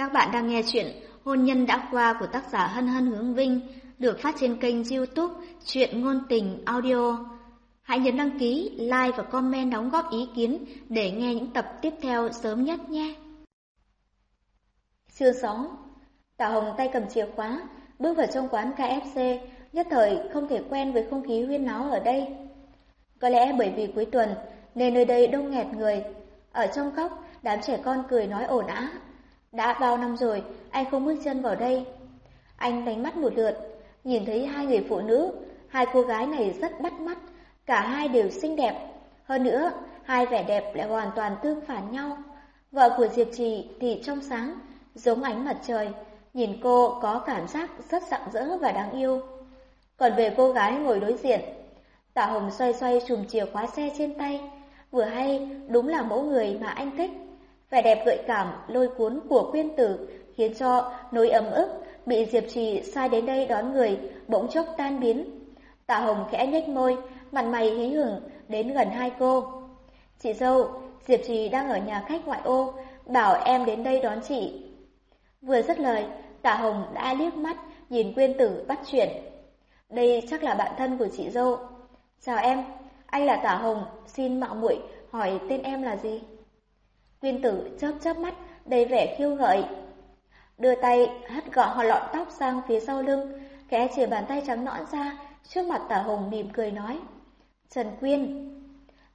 Các bạn đang nghe chuyện Hôn nhân đã qua của tác giả Hân Hân Hướng Vinh được phát trên kênh youtube Chuyện Ngôn Tình Audio. Hãy nhấn đăng ký, like và comment đóng góp ý kiến để nghe những tập tiếp theo sớm nhất nhé. Chương 6 Tạ Hồng tay cầm chìa khóa, bước vào trong quán KFC, nhất thời không thể quen với không khí huyên náo ở đây. Có lẽ bởi vì cuối tuần nên nơi đây đông nghẹt người. Ở trong góc, đám trẻ con cười nói ồn ào. Đã bao năm rồi, anh không bước chân vào đây. Anh đánh mắt một lượt, nhìn thấy hai người phụ nữ, hai cô gái này rất bắt mắt, cả hai đều xinh đẹp. Hơn nữa, hai vẻ đẹp lại hoàn toàn tương phản nhau. Vợ của Diệp Trì thì trong sáng, giống ánh mặt trời, nhìn cô có cảm giác rất rạng rỡ và đáng yêu. Còn về cô gái ngồi đối diện, Tạ Hồng xoay xoay chùm chìa khóa xe trên tay, vừa hay đúng là mẫu người mà anh thích. Vẻ đẹp gợi cảm, lôi cuốn của quyên tử khiến cho nỗi ấm ức bị Diệp Trì sai đến đây đón người bỗng chốc tan biến. Tạ Hồng khẽ nhếch môi, mặt mày hí hửng đến gần hai cô. Chị dâu, Diệp Trì đang ở nhà khách ngoại ô, bảo em đến đây đón chị. Vừa dứt lời, Tạ Hồng đã liếc mắt nhìn quyên tử bắt chuyện. Đây chắc là bạn thân của chị dâu. Chào em, anh là Tạ Hồng, xin mạo muội hỏi tên em là gì? Quyên tử chớp chớp mắt, đầy vẻ khiêu gợi. Đưa tay hất gọn họ lọn tóc sang phía sau lưng, khẽ chìa bàn tay trắng nõn ra, trước mặt Tả Hồng mỉm cười nói. Trần Quyên.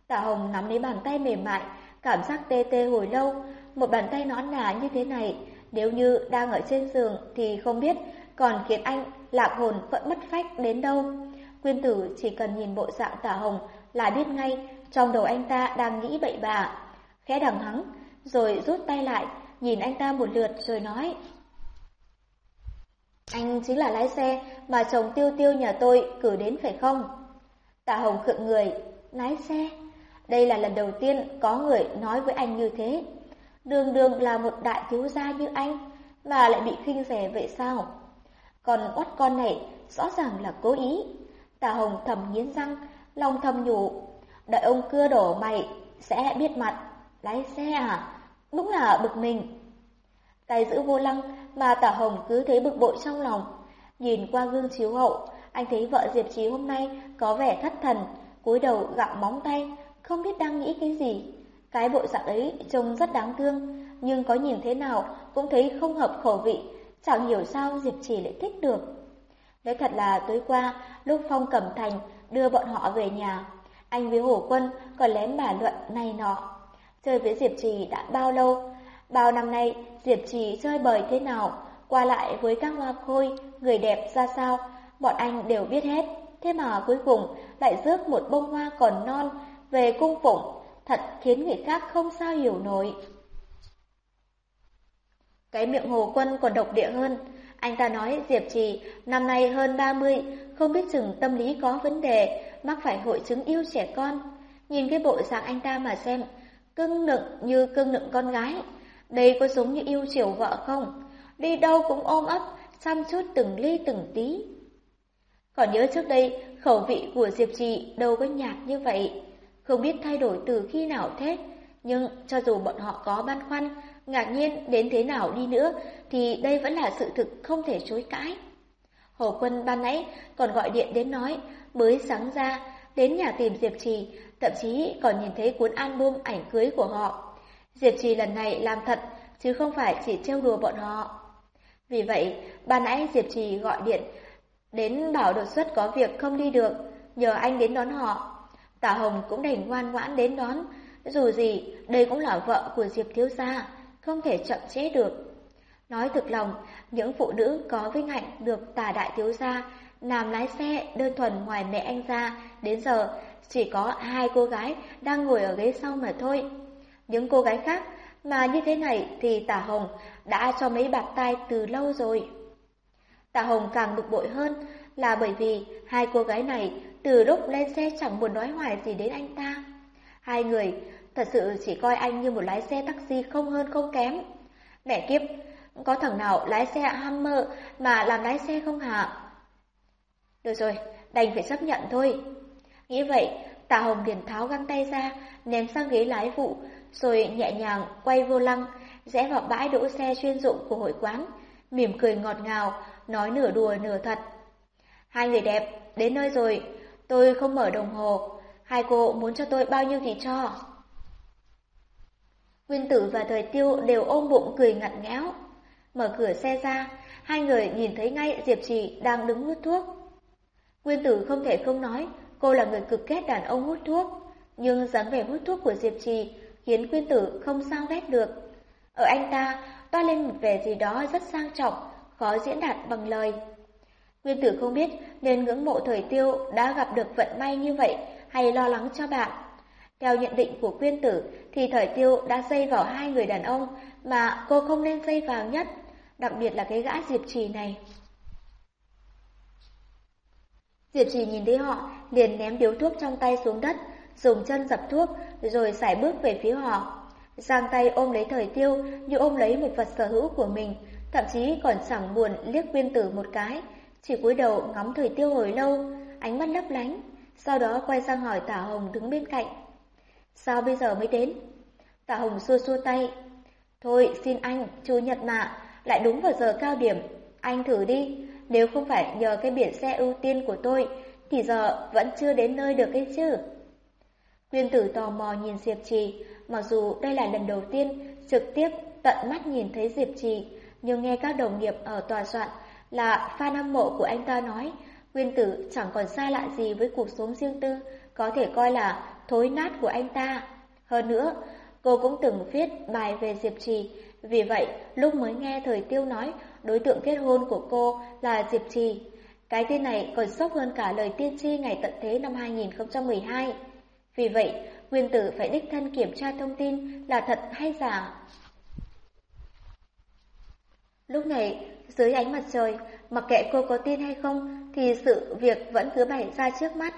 Tả Hồng nắm lấy bàn tay mềm mại, cảm giác tê tê hồi lâu, một bàn tay nõn nà như thế này, nếu như đang ở trên giường thì không biết còn khiến anh lạc hồn vẫn mất phách đến đâu. Quyên tử chỉ cần nhìn bộ dạng Tả Hồng là biết ngay trong đầu anh ta đang nghĩ bậy bạ khẽ đằng hắng, rồi rút tay lại, nhìn anh ta một lượt rồi nói. Anh chính là lái xe mà chồng tiêu tiêu nhà tôi cử đến phải không? Tạ Hồng khựng người, lái xe. Đây là lần đầu tiên có người nói với anh như thế. Đường đường là một đại thiếu gia như anh, mà lại bị khinh rẻ vậy sao? Còn oắt con này rõ ràng là cố ý. Tạ Hồng thầm nghiến răng, lòng thầm nhủ. Đợi ông cưa đổ mày, sẽ biết mặt. Lái xe à? Đúng là bực mình. Tay giữ vô lăng mà Tả Hồng cứ thấy bực bội trong lòng. Nhìn qua gương chiếu hậu, anh thấy vợ Diệp Trí hôm nay có vẻ thất thần, cúi đầu gặm móng tay, không biết đang nghĩ cái gì. Cái bộ dạng ấy trông rất đáng thương, nhưng có nhìn thế nào cũng thấy không hợp khẩu vị, chẳng hiểu sao Diệp Trì lại thích được. Nói thật là tối qua, lúc Phong Cẩm Thành đưa bọn họ về nhà, anh với Hổ Quân còn lén bà luận này nọ. Chơi với Diệp Trì đã bao lâu? Bao năm nay, Diệp Trì chơi bời thế nào? Qua lại với các hoa khôi, người đẹp ra sao? Bọn anh đều biết hết. Thế mà cuối cùng lại rước một bông hoa còn non về cung phụng, thật khiến người khác không sao hiểu nổi. Cái miệng hồ quân còn độc địa hơn. Anh ta nói Diệp Trì năm nay hơn 30, không biết chừng tâm lý có vấn đề, mắc phải hội chứng yêu trẻ con. Nhìn cái bộ dạng anh ta mà xem, cưng nựng như cưng nựng con gái. Đây có giống như yêu chiều vợ không? Đi đâu cũng ôm ấp, chăm chút từng ly từng tí. Còn nhớ trước đây, khẩu vị của Diệp Trì đâu có nhạt như vậy. Không biết thay đổi từ khi nào thế, nhưng cho dù bọn họ có băn khoăn, ngạc nhiên đến thế nào đi nữa, thì đây vẫn là sự thực không thể chối cãi. Hồ Quân ban nãy còn gọi điện đến nói, mới sáng ra, đến nhà tìm Diệp Trì, thậm chí còn nhìn thấy cuốn album ảnh cưới của họ. Diệp Trì lần này làm thật, chứ không phải chỉ trêu đùa bọn họ. Vì vậy, ban nãy Diệp Trì gọi điện đến bảo đột xuất có việc không đi được, nhờ anh đến đón họ. Tả Hồng cũng đành ngoan ngoãn đến đón, dù gì đây cũng là vợ của Diệp Thiếu Gia, không thể chậm trễ được. Nói thực lòng, những phụ nữ có vinh hạnh được tả đại thiếu gia làm lái xe đơn thuần ngoài mẹ anh ra đến giờ chỉ có hai cô gái đang ngồi ở ghế sau mà thôi. Những cô gái khác mà như thế này thì Tả Hồng đã cho mấy bạt tay từ lâu rồi. Tả Hồng càng bực bội hơn là bởi vì hai cô gái này từ lúc lên xe chẳng buồn nói hoài gì đến anh ta. Hai người thật sự chỉ coi anh như một lái xe taxi không hơn không kém. Mẹ kiếp, có thằng nào lái xe Hammer mà làm lái xe không hả? Được rồi, đành phải chấp nhận thôi. Nghĩ vậy, Tạ Hồng liền tháo găng tay ra, ném sang ghế lái vụ, rồi nhẹ nhàng quay vô lăng, rẽ vào bãi đỗ xe chuyên dụng của hội quán, mỉm cười ngọt ngào, nói nửa đùa nửa thật. Hai người đẹp, đến nơi rồi, tôi không mở đồng hồ, hai cô muốn cho tôi bao nhiêu thì cho. Nguyên tử và thời tiêu đều ôm bụng cười ngặt ngẽo. Mở cửa xe ra, hai người nhìn thấy ngay Diệp Trì đang đứng hút thuốc. Nguyên tử không thể không nói, cô là người cực ghét đàn ông hút thuốc, nhưng dáng vẻ hút thuốc của Diệp Trì khiến Quyên tử không sao ghét được. Ở anh ta toa lên một vẻ gì đó rất sang trọng, khó diễn đạt bằng lời. quyên tử không biết nên ngưỡng mộ thời tiêu đã gặp được vận may như vậy hay lo lắng cho bạn. Theo nhận định của quyên tử thì thời tiêu đã dây vào hai người đàn ông mà cô không nên dây vào nhất, đặc biệt là cái gã Diệp Trì này. Diệp Trì nhìn thấy họ, liền ném điếu thuốc trong tay xuống đất, dùng chân dập thuốc, rồi sải bước về phía họ. Giang tay ôm lấy thời tiêu như ôm lấy một vật sở hữu của mình, thậm chí còn chẳng buồn liếc quyên tử một cái, chỉ cúi đầu ngắm thời tiêu hồi lâu, ánh mắt lấp lánh, sau đó quay sang hỏi Tả Hồng đứng bên cạnh. Sao bây giờ mới đến? Tả Hồng xua xua tay. Thôi xin anh, chủ nhật mà, lại đúng vào giờ cao điểm. Anh thử đi, nếu không phải nhờ cái biển xe ưu tiên của tôi, thì giờ vẫn chưa đến nơi được ấy chứ. Nguyên tử tò mò nhìn Diệp Trì, mặc dù đây là lần đầu tiên trực tiếp tận mắt nhìn thấy Diệp Trì, nhưng nghe các đồng nghiệp ở tòa soạn là fan hâm mộ của anh ta nói, Nguyên tử chẳng còn xa lạ gì với cuộc sống riêng tư, có thể coi là thối nát của anh ta. Hơn nữa, cô cũng từng viết bài về Diệp Trì, vì vậy lúc mới nghe Thời Tiêu nói đối tượng kết hôn của cô là Diệp Trì, cái tên này còn sốc hơn cả lời tiên tri ngày tận thế năm 2012. Vì vậy, Nguyên Tử phải đích thân kiểm tra thông tin là thật hay giả. Lúc này, dưới ánh mặt trời, mặc kệ cô có tin hay không, thì sự việc vẫn cứ bày ra trước mắt.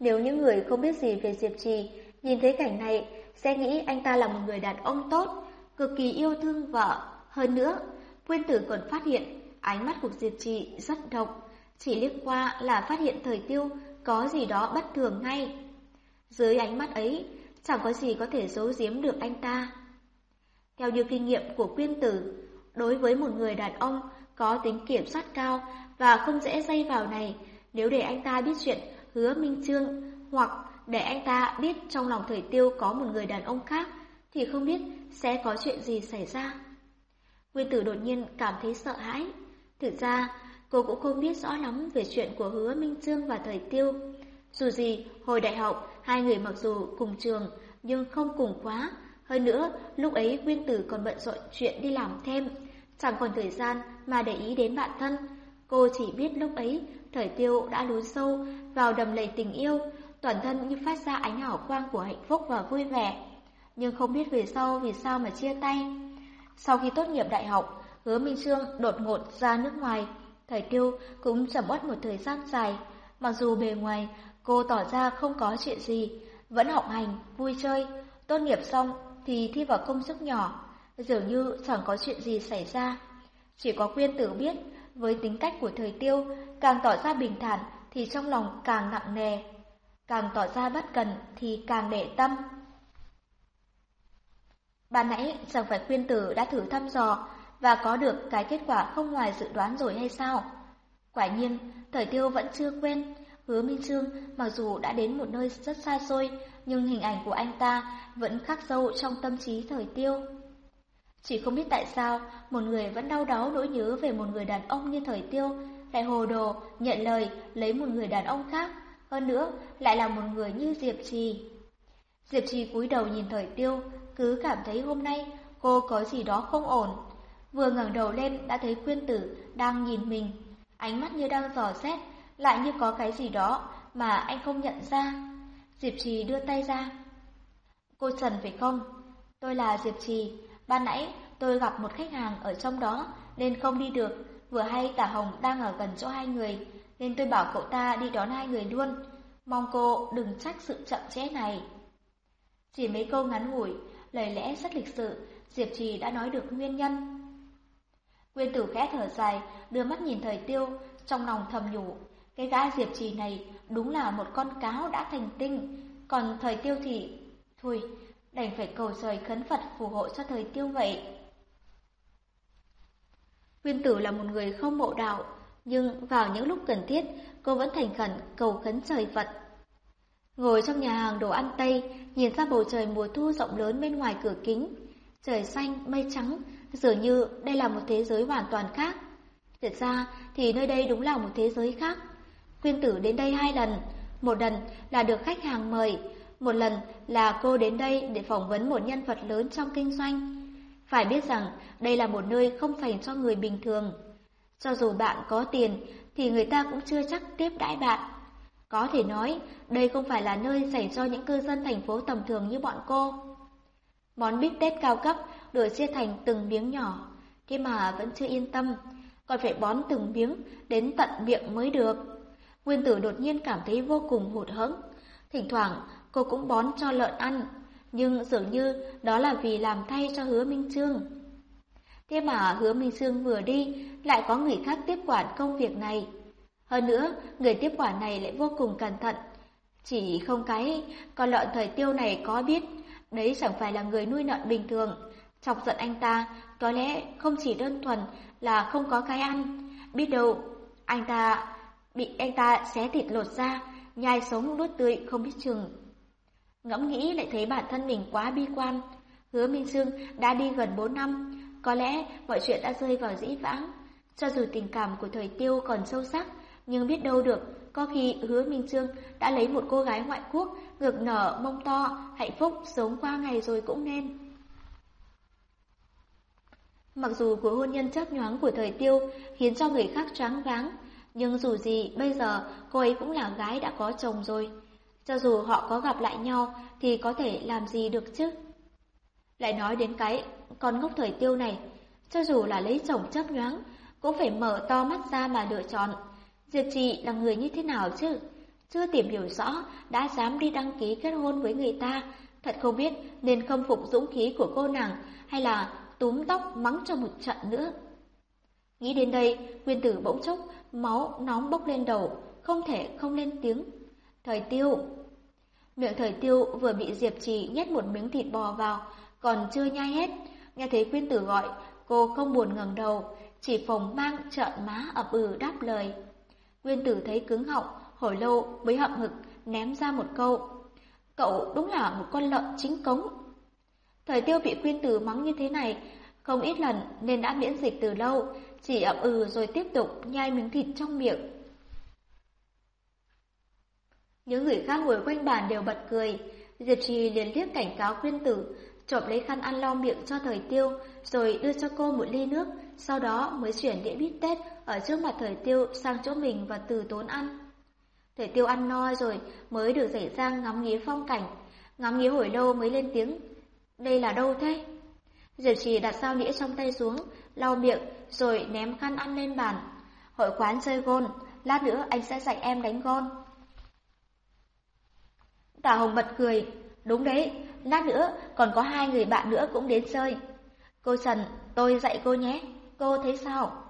Nếu những người không biết gì về Diệp Trì, nhìn thấy cảnh này, sẽ nghĩ anh ta là một người đàn ông tốt, cực kỳ yêu thương vợ. Hơn nữa, Quyên Tử còn phát hiện ánh mắt của Diệp Trì rất độc, chỉ liếc qua là phát hiện thời tiêu có gì đó bất thường ngay. Dưới ánh mắt ấy, chẳng có gì có thể giấu giếm được anh ta. Theo như kinh nghiệm của Quyên Tử, đối với một người đàn ông có tính kiểm soát cao và không dễ dây vào này, nếu để anh ta biết chuyện hứa Minh Trương hoặc để anh ta biết trong lòng thời tiêu có một người đàn ông khác thì không biết sẽ có chuyện gì xảy ra. Nguyên tử đột nhiên cảm thấy sợ hãi. Thực ra, cô cũng không biết rõ lắm về chuyện của hứa Minh Trương và thời tiêu. Dù gì, hồi đại học, hai người mặc dù cùng trường, nhưng không cùng quá. Hơn nữa, lúc ấy Nguyên tử còn bận rộn chuyện đi làm thêm, chẳng còn thời gian mà để ý đến bạn thân. Cô chỉ biết lúc ấy, thời tiêu đã lún sâu vào đầm lầy tình yêu, toàn thân như phát ra ánh hào quang của hạnh phúc và vui vẻ. Nhưng không biết về sau vì sao mà chia tay. Sau khi tốt nghiệp đại học, hứa Minh Sương đột ngột ra nước ngoài. Thời tiêu cũng chậm mất một thời gian dài. Mặc dù bề ngoài cô tỏ ra không có chuyện gì, vẫn học hành, vui chơi. Tốt nghiệp xong thì thi vào công chức nhỏ, dường như chẳng có chuyện gì xảy ra. Chỉ có quyên tử biết, với tính cách của thời tiêu, càng tỏ ra bình thản thì trong lòng càng nặng nề, càng tỏ ra bất cần thì càng để tâm. Ban nãy chẳng phải khuyên tử đã thử thăm dò và có được cái kết quả không ngoài dự đoán rồi hay sao? Quả nhiên, thời tiêu vẫn chưa quên. Hứa Minh Trương mặc dù đã đến một nơi rất xa xôi, nhưng hình ảnh của anh ta vẫn khắc sâu trong tâm trí thời tiêu. Chỉ không biết tại sao một người vẫn đau đáu nỗi nhớ về một người đàn ông như thời tiêu, lại hồ đồ, nhận lời lấy một người đàn ông khác, hơn nữa lại là một người như Diệp Trì. Diệp Trì cúi đầu nhìn thời tiêu, cứ cảm thấy hôm nay cô có gì đó không ổn. Vừa ngẩng đầu lên đã thấy khuyên tử đang nhìn mình, ánh mắt như đang dò xét, lại như có cái gì đó mà anh không nhận ra. Diệp Trì đưa tay ra. Cô Trần phải không? Tôi là Diệp Trì, ban nãy tôi gặp một khách hàng ở trong đó nên không đi được, vừa hay cả Hồng đang ở gần chỗ hai người, nên tôi bảo cậu ta đi đón hai người luôn. Mong cô đừng trách sự chậm trễ này. Chỉ mấy câu ngắn ngủi, lời lẽ rất lịch sự, Diệp Trì đã nói được nguyên nhân. Nguyên tử khẽ thở dài, đưa mắt nhìn thời tiêu, trong lòng thầm nhủ. Cái gã Diệp Trì này đúng là một con cáo đã thành tinh, còn thời tiêu thì... Thôi, đành phải cầu trời khấn Phật phù hộ cho thời tiêu vậy. Nguyên tử là một người không mộ đạo, nhưng vào những lúc cần thiết, cô vẫn thành khẩn cầu khấn trời Phật. Ngồi trong nhà hàng đồ ăn Tây, nhìn ra bầu trời mùa thu rộng lớn bên ngoài cửa kính. Trời xanh, mây trắng, dường như đây là một thế giới hoàn toàn khác. Thật ra thì nơi đây đúng là một thế giới khác. Quyên tử đến đây hai lần, một lần là được khách hàng mời, một lần là cô đến đây để phỏng vấn một nhân vật lớn trong kinh doanh. Phải biết rằng đây là một nơi không dành cho người bình thường. Cho dù bạn có tiền thì người ta cũng chưa chắc tiếp đãi bạn. Có thể nói, đây không phải là nơi dành cho những cư dân thành phố tầm thường như bọn cô. Món bít tết cao cấp được chia thành từng miếng nhỏ, thế mà vẫn chưa yên tâm, còn phải bón từng miếng đến tận miệng mới được. Nguyên tử đột nhiên cảm thấy vô cùng hụt hẫng. Thỉnh thoảng cô cũng bón cho lợn ăn, nhưng dường như đó là vì làm thay cho hứa Minh Trương. Thế mà hứa Minh Trương vừa đi, lại có người khác tiếp quản công việc này. Hơn nữa, người tiếp quản này lại vô cùng cẩn thận. Chỉ không cái, con lợn thời tiêu này có biết, đấy chẳng phải là người nuôi lợn bình thường. Chọc giận anh ta, có lẽ không chỉ đơn thuần là không có cái ăn. Biết đâu, anh ta bị anh ta xé thịt lột ra, nhai sống nuốt tươi không biết chừng. Ngẫm nghĩ lại thấy bản thân mình quá bi quan. Hứa Minh Sương đã đi gần 4 năm, có lẽ mọi chuyện đã rơi vào dĩ vãng. Cho dù tình cảm của thời tiêu còn sâu sắc, nhưng biết đâu được, có khi hứa Minh Trương đã lấy một cô gái ngoại quốc, ngực nở, mông to, hạnh phúc, sống qua ngày rồi cũng nên. Mặc dù cuộc hôn nhân chớp nhoáng của thời tiêu khiến cho người khác choáng váng, nhưng dù gì bây giờ cô ấy cũng là gái đã có chồng rồi. Cho dù họ có gặp lại nhau thì có thể làm gì được chứ? Lại nói đến cái con ngốc thời tiêu này, cho dù là lấy chồng chấp nhoáng, cũng phải mở to mắt ra mà lựa chọn. Diệp Trì là người như thế nào chứ? Chưa tìm hiểu rõ, đã dám đi đăng ký kết hôn với người ta. Thật không biết nên khâm phục dũng khí của cô nàng hay là túm tóc mắng cho một trận nữa. Nghĩ đến đây, nguyên tử bỗng chốc, máu nóng bốc lên đầu, không thể không lên tiếng. Thời tiêu! Miệng thời tiêu vừa bị Diệp Trì nhét một miếng thịt bò vào, còn chưa nhai hết. Nghe thấy quyên tử gọi, cô không buồn ngẩng đầu, chỉ phồng mang trợn má ập ừ đáp lời. Quyên tử thấy cứng họng, hồi lâu mới hậm hực ném ra một câu. Cậu đúng là một con lợn chính cống. Thời tiêu bị quyên tử mắng như thế này, không ít lần nên đã miễn dịch từ lâu, chỉ ậm ừ rồi tiếp tục nhai miếng thịt trong miệng. Những người khác ngồi quanh bàn đều bật cười, Diệp Trì liền liếc cảnh cáo quyên tử, chộp lấy khăn ăn lau miệng cho thời tiêu, rồi đưa cho cô một ly nước, sau đó mới chuyển đĩa bít tết ở trước mặt thời tiêu sang chỗ mình và từ tốn ăn. Thời tiêu ăn no rồi mới được dậy sang ngắm nghía phong cảnh, ngắm nghía hồi lâu mới lên tiếng. Đây là đâu thế? Diệp trì đặt sao đĩa trong tay xuống, lau miệng rồi ném khăn ăn lên bàn. Hội quán chơi gôn, lát nữa anh sẽ dạy em đánh gôn. Tả Hồng bật cười, đúng đấy, lát nữa còn có hai người bạn nữa cũng đến chơi. Cô Trần, tôi dạy cô nhé, cô thấy sao?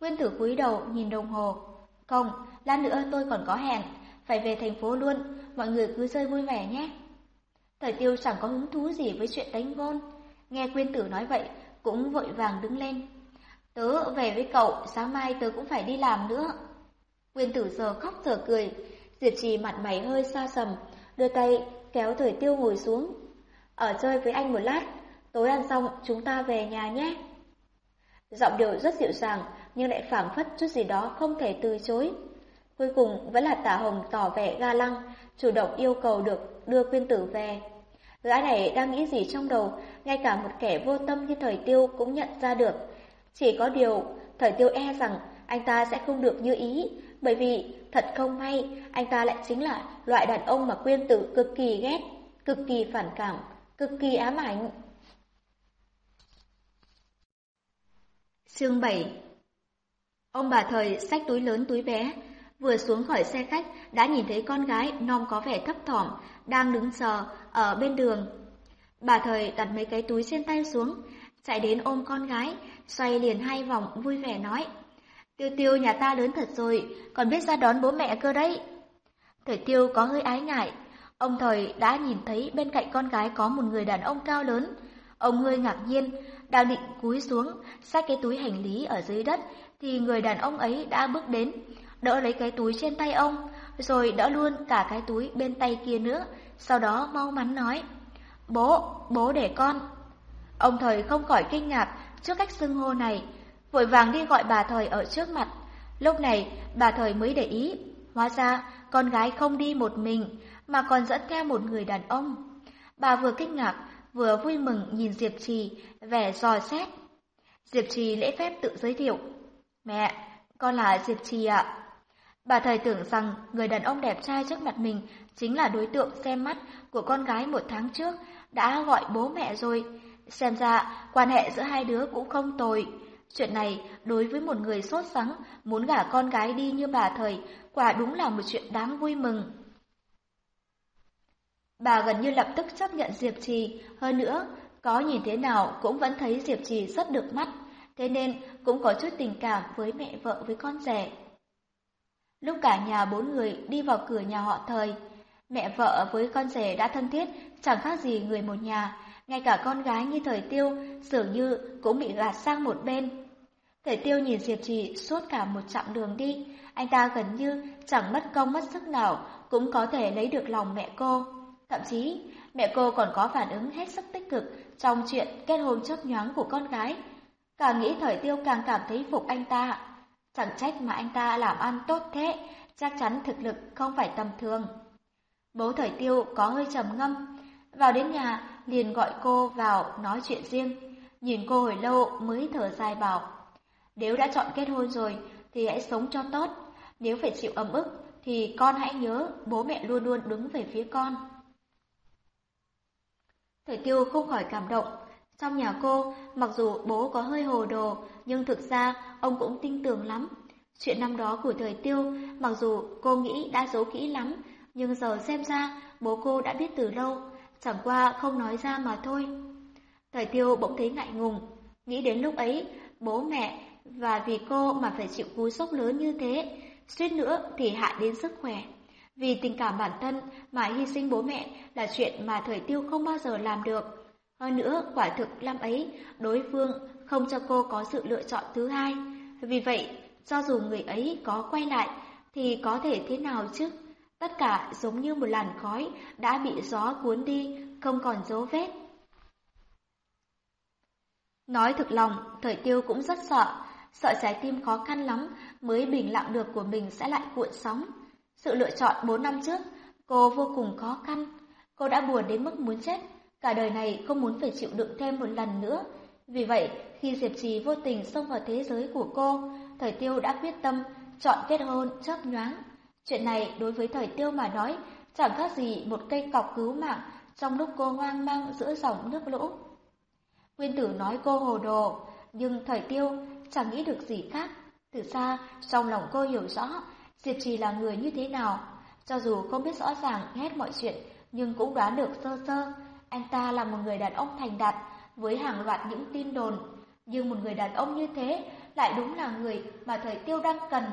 Nguyên tử cúi đầu nhìn đồng hồ. Không, lát nữa tôi còn có hẹn, phải về thành phố luôn, mọi người cứ chơi vui vẻ nhé. Thời tiêu chẳng có hứng thú gì với chuyện đánh gôn. Nghe Quyên tử nói vậy, cũng vội vàng đứng lên. Tớ về với cậu, sáng mai tớ cũng phải đi làm nữa. Quyên tử giờ khóc giờ cười, diệt trì mặt mày hơi xa sầm, đưa tay kéo thời tiêu ngồi xuống. Ở chơi với anh một lát, tối ăn xong chúng ta về nhà nhé. Giọng điệu rất dịu dàng, nhưng lại phảng phất chút gì đó không thể từ chối. Cuối cùng vẫn là tả hồng tỏ vẻ ga lăng, chủ động yêu cầu được đưa quyên tử về. Gã này đang nghĩ gì trong đầu, ngay cả một kẻ vô tâm như thời tiêu cũng nhận ra được. Chỉ có điều, thời tiêu e rằng anh ta sẽ không được như ý, bởi vì thật không may, anh ta lại chính là loại đàn ông mà quyên tử cực kỳ ghét, cực kỳ phản cảm, cực kỳ ám ảnh. Chương 7 Ông bà thời xách túi lớn túi bé, vừa xuống khỏi xe khách đã nhìn thấy con gái non có vẻ thấp thỏm, đang đứng chờ ở bên đường. Bà thời đặt mấy cái túi trên tay xuống, chạy đến ôm con gái, xoay liền hai vòng vui vẻ nói. Tiêu tiêu nhà ta lớn thật rồi, còn biết ra đón bố mẹ cơ đấy. Thời tiêu có hơi ái ngại, ông thời đã nhìn thấy bên cạnh con gái có một người đàn ông cao lớn. Ông hơi ngạc nhiên, đang định cúi xuống, xách cái túi hành lý ở dưới đất, thì người đàn ông ấy đã bước đến, đỡ lấy cái túi trên tay ông, rồi đỡ luôn cả cái túi bên tay kia nữa, sau đó mau mắn nói, Bố, bố để con. Ông thời không khỏi kinh ngạc trước cách xưng hô này, vội vàng đi gọi bà thời ở trước mặt. Lúc này, bà thời mới để ý, hóa ra con gái không đi một mình, mà còn dẫn theo một người đàn ông. Bà vừa kinh ngạc, vừa vui mừng nhìn Diệp Trì, vẻ dò xét. Diệp Trì lễ phép tự giới thiệu. Mẹ, con là Diệp Trì ạ. Bà thầy tưởng rằng người đàn ông đẹp trai trước mặt mình chính là đối tượng xem mắt của con gái một tháng trước đã gọi bố mẹ rồi. Xem ra quan hệ giữa hai đứa cũng không tồi. Chuyện này đối với một người sốt sắng muốn gả con gái đi như bà thời quả đúng là một chuyện đáng vui mừng. Bà gần như lập tức chấp nhận Diệp Trì, hơn nữa, có nhìn thế nào cũng vẫn thấy Diệp Trì rất được mắt, thế nên cũng có chút tình cảm với mẹ vợ với con rể. Lúc cả nhà bốn người đi vào cửa nhà họ thời, mẹ vợ với con rể đã thân thiết, chẳng khác gì người một nhà, ngay cả con gái như thời tiêu dường như cũng bị gạt sang một bên. Thời tiêu nhìn Diệp Trì suốt cả một chặng đường đi, anh ta gần như chẳng mất công mất sức nào cũng có thể lấy được lòng mẹ cô. Thậm chí, mẹ cô còn có phản ứng hết sức tích cực trong chuyện kết hôn chớp nhoáng của con gái. Càng nghĩ thời tiêu càng cảm thấy phục anh ta. Chẳng trách mà anh ta làm ăn tốt thế, chắc chắn thực lực không phải tầm thường. Bố thời tiêu có hơi trầm ngâm, vào đến nhà liền gọi cô vào nói chuyện riêng. Nhìn cô hồi lâu mới thở dài bảo, nếu đã chọn kết hôn rồi thì hãy sống cho tốt, nếu phải chịu ấm ức thì con hãy nhớ bố mẹ luôn luôn đứng về phía con. Thời tiêu không khỏi cảm động. Trong nhà cô, mặc dù bố có hơi hồ đồ, nhưng thực ra ông cũng tin tưởng lắm. Chuyện năm đó của thời tiêu, mặc dù cô nghĩ đã giấu kỹ lắm, nhưng giờ xem ra bố cô đã biết từ lâu, chẳng qua không nói ra mà thôi. Thời tiêu bỗng thấy ngại ngùng, nghĩ đến lúc ấy, bố mẹ và vì cô mà phải chịu cú sốc lớn như thế, suýt nữa thì hại đến sức khỏe. Vì tình cảm bản thân mà hy sinh bố mẹ là chuyện mà thời tiêu không bao giờ làm được. Hơn nữa, quả thực năm ấy, đối phương không cho cô có sự lựa chọn thứ hai. Vì vậy, cho dù người ấy có quay lại, thì có thể thế nào chứ? Tất cả giống như một làn khói đã bị gió cuốn đi, không còn dấu vết. Nói thực lòng, thời tiêu cũng rất sợ, sợ trái tim khó khăn lắm mới bình lặng được của mình sẽ lại cuộn sóng. Sự lựa chọn 4 năm trước, cô vô cùng khó khăn. Cô đã buồn đến mức muốn chết, cả đời này không muốn phải chịu đựng thêm một lần nữa. Vì vậy, khi Diệp Trì vô tình xông vào thế giới của cô, Thời Tiêu đã quyết tâm chọn kết hôn chớp nhoáng. Chuyện này đối với Thời Tiêu mà nói, chẳng khác gì một cây cọc cứu mạng trong lúc cô hoang mang giữa dòng nước lũ. Nguyên tử nói cô hồ đồ, nhưng Thời Tiêu chẳng nghĩ được gì khác. Từ xa, trong lòng cô hiểu rõ Diệp Trì là người như thế nào. Cho dù không biết rõ ràng hết mọi chuyện, nhưng cũng đoán được sơ sơ. Anh ta là một người đàn ông thành đạt, với hàng loạt những tin đồn. Nhưng một người đàn ông như thế lại đúng là người mà thời tiêu đang cần.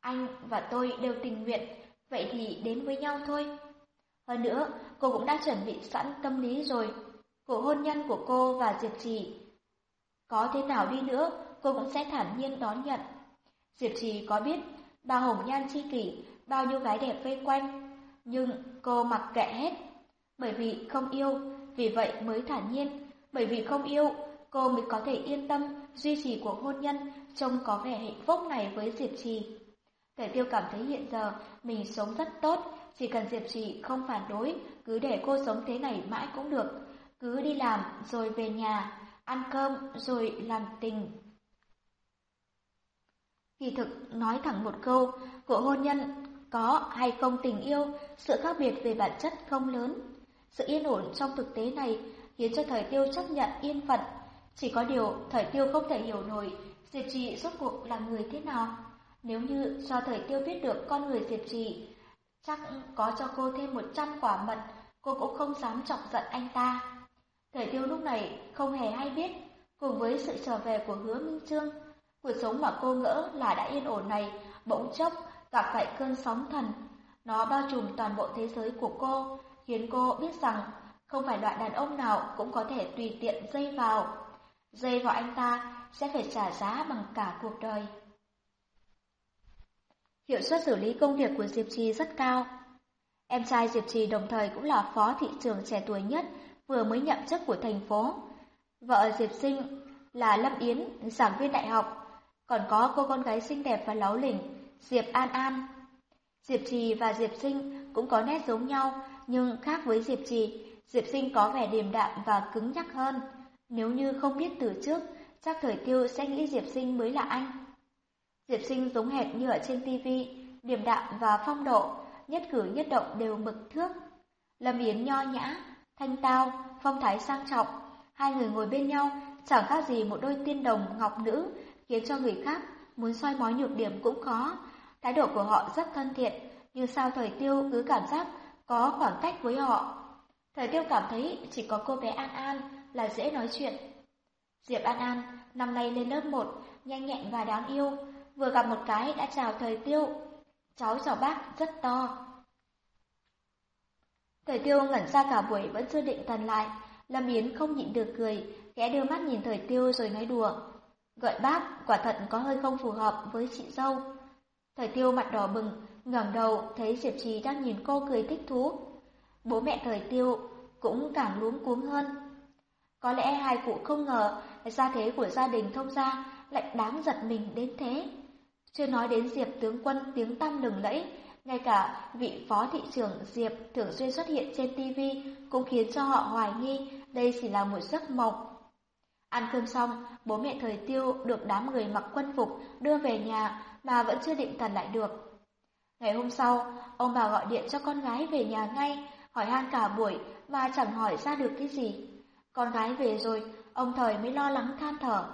Anh và tôi đều tình nguyện, vậy thì đến với nhau thôi. Hơn nữa, cô cũng đã chuẩn bị sẵn tâm lý rồi. Cuộc hôn nhân của cô và Diệp Trì. Có thế nào đi nữa, cô cũng sẽ thản nhiên đón nhận. Diệp Trì có biết bao hồng nhan chi kỷ, bao nhiêu gái đẹp vây quanh, nhưng cô mặc kệ hết. Bởi vì không yêu, vì vậy mới thản nhiên, bởi vì không yêu, cô mới có thể yên tâm duy trì cuộc hôn nhân trông có vẻ hạnh phúc này với Diệp Trì. Thể tiêu cảm thấy hiện giờ mình sống rất tốt, chỉ cần Diệp Trì không phản đối, cứ để cô sống thế này mãi cũng được. Cứ đi làm rồi về nhà, ăn cơm rồi làm tình. Kỳ thực nói thẳng một câu, của hôn nhân có hay không tình yêu, sự khác biệt về bản chất không lớn. Sự yên ổn trong thực tế này khiến cho thời tiêu chấp nhận yên phận. Chỉ có điều thời tiêu không thể hiểu nổi Diệp Trì rốt cuộc là người thế nào. Nếu như cho thời tiêu biết được con người Diệp Trì, chắc có cho cô thêm một trăm quả mật, cô cũng không dám chọc giận anh ta. Thời tiêu lúc này không hề hay biết, cùng với sự trở về của hứa Minh Trương, Cuộc sống mà cô ngỡ là đã yên ổn này, bỗng chốc gặp phải cơn sóng thần. Nó bao trùm toàn bộ thế giới của cô, khiến cô biết rằng không phải loại đàn ông nào cũng có thể tùy tiện dây vào. Dây vào anh ta sẽ phải trả giá bằng cả cuộc đời. Hiệu suất xử lý công việc của Diệp Trì rất cao. Em trai Diệp Trì đồng thời cũng là phó thị trường trẻ tuổi nhất vừa mới nhậm chức của thành phố. Vợ Diệp Sinh là Lâm Yến, giảng viên đại học, còn có cô con gái xinh đẹp và láo lỉnh, Diệp An An. Diệp Trì và Diệp Sinh cũng có nét giống nhau, nhưng khác với Diệp Trì, Diệp Sinh có vẻ điềm đạm và cứng nhắc hơn. Nếu như không biết từ trước, chắc thời tiêu sẽ nghĩ Diệp Sinh mới là anh. Diệp Sinh giống hệt như ở trên TV, điềm đạm và phong độ, nhất cử nhất động đều mực thước. Lâm Yến nho nhã, thanh tao, phong thái sang trọng, hai người ngồi bên nhau chẳng khác gì một đôi tiên đồng ngọc nữ, khiến cho người khác muốn soi mói nhược điểm cũng khó. Thái độ của họ rất thân thiện, nhưng sao thời tiêu cứ cảm giác có khoảng cách với họ. Thời tiêu cảm thấy chỉ có cô bé An An là dễ nói chuyện. Diệp An An năm nay lên lớp 1, nhanh nhẹn và đáng yêu, vừa gặp một cái đã chào thời tiêu. Cháu chào bác rất to. Thời tiêu ngẩn ra cả buổi vẫn chưa định thần lại, Lâm Yến không nhịn được cười, khẽ đưa mắt nhìn thời tiêu rồi nói đùa. Gọi bác, quả thật có hơi không phù hợp với chị dâu. Thời tiêu mặt đỏ bừng, ngẩng đầu thấy Diệp Trì đang nhìn cô cười thích thú. Bố mẹ thời tiêu cũng càng luống cuống hơn. Có lẽ hai cụ không ngờ gia thế của gia đình thông gia lại đáng giật mình đến thế. Chưa nói đến Diệp tướng quân tiếng tăm lừng lẫy, ngay cả vị phó thị trưởng Diệp thường xuyên xuất hiện trên TV cũng khiến cho họ hoài nghi đây chỉ là một giấc mộng. Ăn cơm xong, bố mẹ thời tiêu được đám người mặc quân phục đưa về nhà mà vẫn chưa định thần lại được. Ngày hôm sau, ông bà gọi điện cho con gái về nhà ngay, hỏi han cả buổi mà chẳng hỏi ra được cái gì. Con gái về rồi, ông thời mới lo lắng than thở.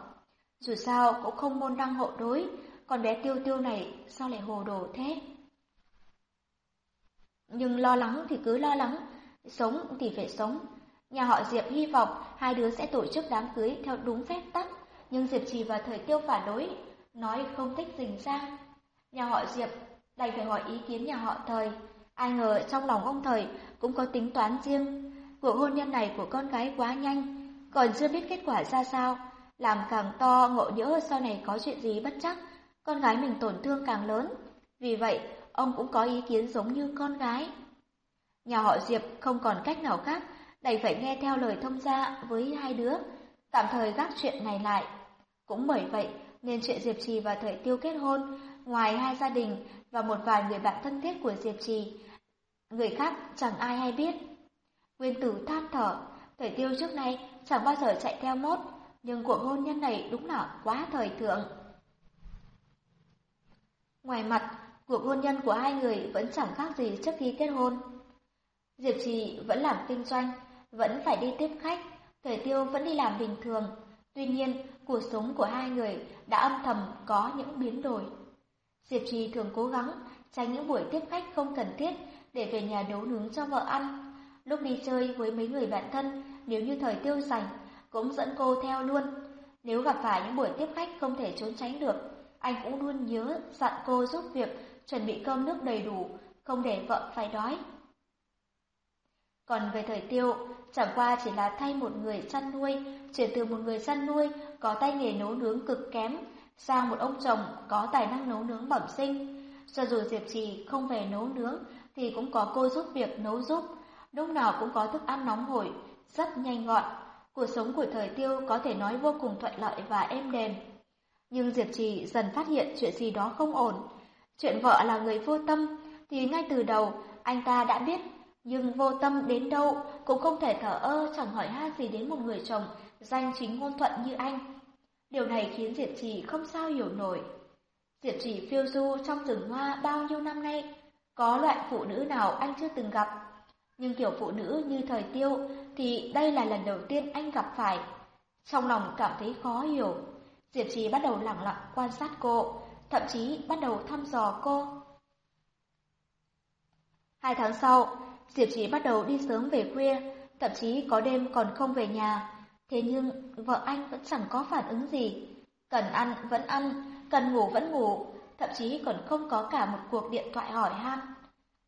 Dù sao cũng không môn đăng hộ đối, con bé tiêu tiêu này sao lại hồ đồ thế? Nhưng lo lắng thì cứ lo lắng, sống thì phải sống. Nhà họ Diệp hy vọng hai đứa sẽ tổ chức đám cưới theo đúng phép tắc, nhưng Diệp Trì và Thời Tiêu phản đối, nói không thích rình rang. Nhà họ Diệp đành phải hỏi ý kiến nhà họ Thời, ai ngờ trong lòng ông Thời cũng có tính toán riêng. Cuộc hôn nhân này của con gái quá nhanh, còn chưa biết kết quả ra sao, làm càng to ngộ nhỡ sau này có chuyện gì bất chắc, con gái mình tổn thương càng lớn. Vì vậy, ông cũng có ý kiến giống như con gái. Nhà họ Diệp không còn cách nào khác, đành phải nghe theo lời thông gia với hai đứa, tạm thời gác chuyện này lại. Cũng bởi vậy nên chuyện Diệp Trì và Thời Tiêu kết hôn, ngoài hai gia đình và một vài người bạn thân thiết của Diệp Trì, người khác chẳng ai hay biết. Nguyên tử than thở, Thời Tiêu trước nay chẳng bao giờ chạy theo mốt, nhưng cuộc hôn nhân này đúng là quá thời thượng. Ngoài mặt, cuộc hôn nhân của hai người vẫn chẳng khác gì trước khi kết hôn. Diệp Trì vẫn làm kinh doanh, vẫn phải đi tiếp khách, Thời Tiêu vẫn đi làm bình thường. Tuy nhiên, cuộc sống của hai người đã âm thầm có những biến đổi. Diệp Trì thường cố gắng tránh những buổi tiếp khách không cần thiết để về nhà nấu nướng cho vợ ăn. Lúc đi chơi với mấy người bạn thân, nếu như Thời Tiêu rảnh, cũng dẫn cô theo luôn. Nếu gặp phải những buổi tiếp khách không thể trốn tránh được, anh cũng luôn nhớ dặn cô giúp việc chuẩn bị cơm nước đầy đủ, không để vợ phải đói. Còn về thời tiêu, chẳng qua chỉ là thay một người chăn nuôi, chuyển từ một người chăn nuôi có tay nghề nấu nướng cực kém, sang một ông chồng có tài năng nấu nướng bẩm sinh. Cho dù Diệp Trì không về nấu nướng, thì cũng có cô giúp việc nấu giúp, lúc nào cũng có thức ăn nóng hổi, rất nhanh gọn. Cuộc sống của thời tiêu có thể nói vô cùng thuận lợi và êm đềm. Nhưng Diệp Trì dần phát hiện chuyện gì đó không ổn. Chuyện vợ là người vô tâm, thì ngay từ đầu anh ta đã biết nhưng vô tâm đến đâu cũng không thể thở ơ chẳng hỏi han gì đến một người chồng danh chính ngôn thuận như anh. Điều này khiến Diệp Trì không sao hiểu nổi. Diệp Trì phiêu du trong rừng hoa bao nhiêu năm nay, có loại phụ nữ nào anh chưa từng gặp. Nhưng kiểu phụ nữ như thời tiêu thì đây là lần đầu tiên anh gặp phải. Trong lòng cảm thấy khó hiểu, Diệp Trì bắt đầu lặng lặng quan sát cô, thậm chí bắt đầu thăm dò cô. Hai tháng sau, Diệp Trí bắt đầu đi sớm về khuya, thậm chí có đêm còn không về nhà. Thế nhưng vợ anh vẫn chẳng có phản ứng gì. Cần ăn vẫn ăn, cần ngủ vẫn ngủ, thậm chí còn không có cả một cuộc điện thoại hỏi han.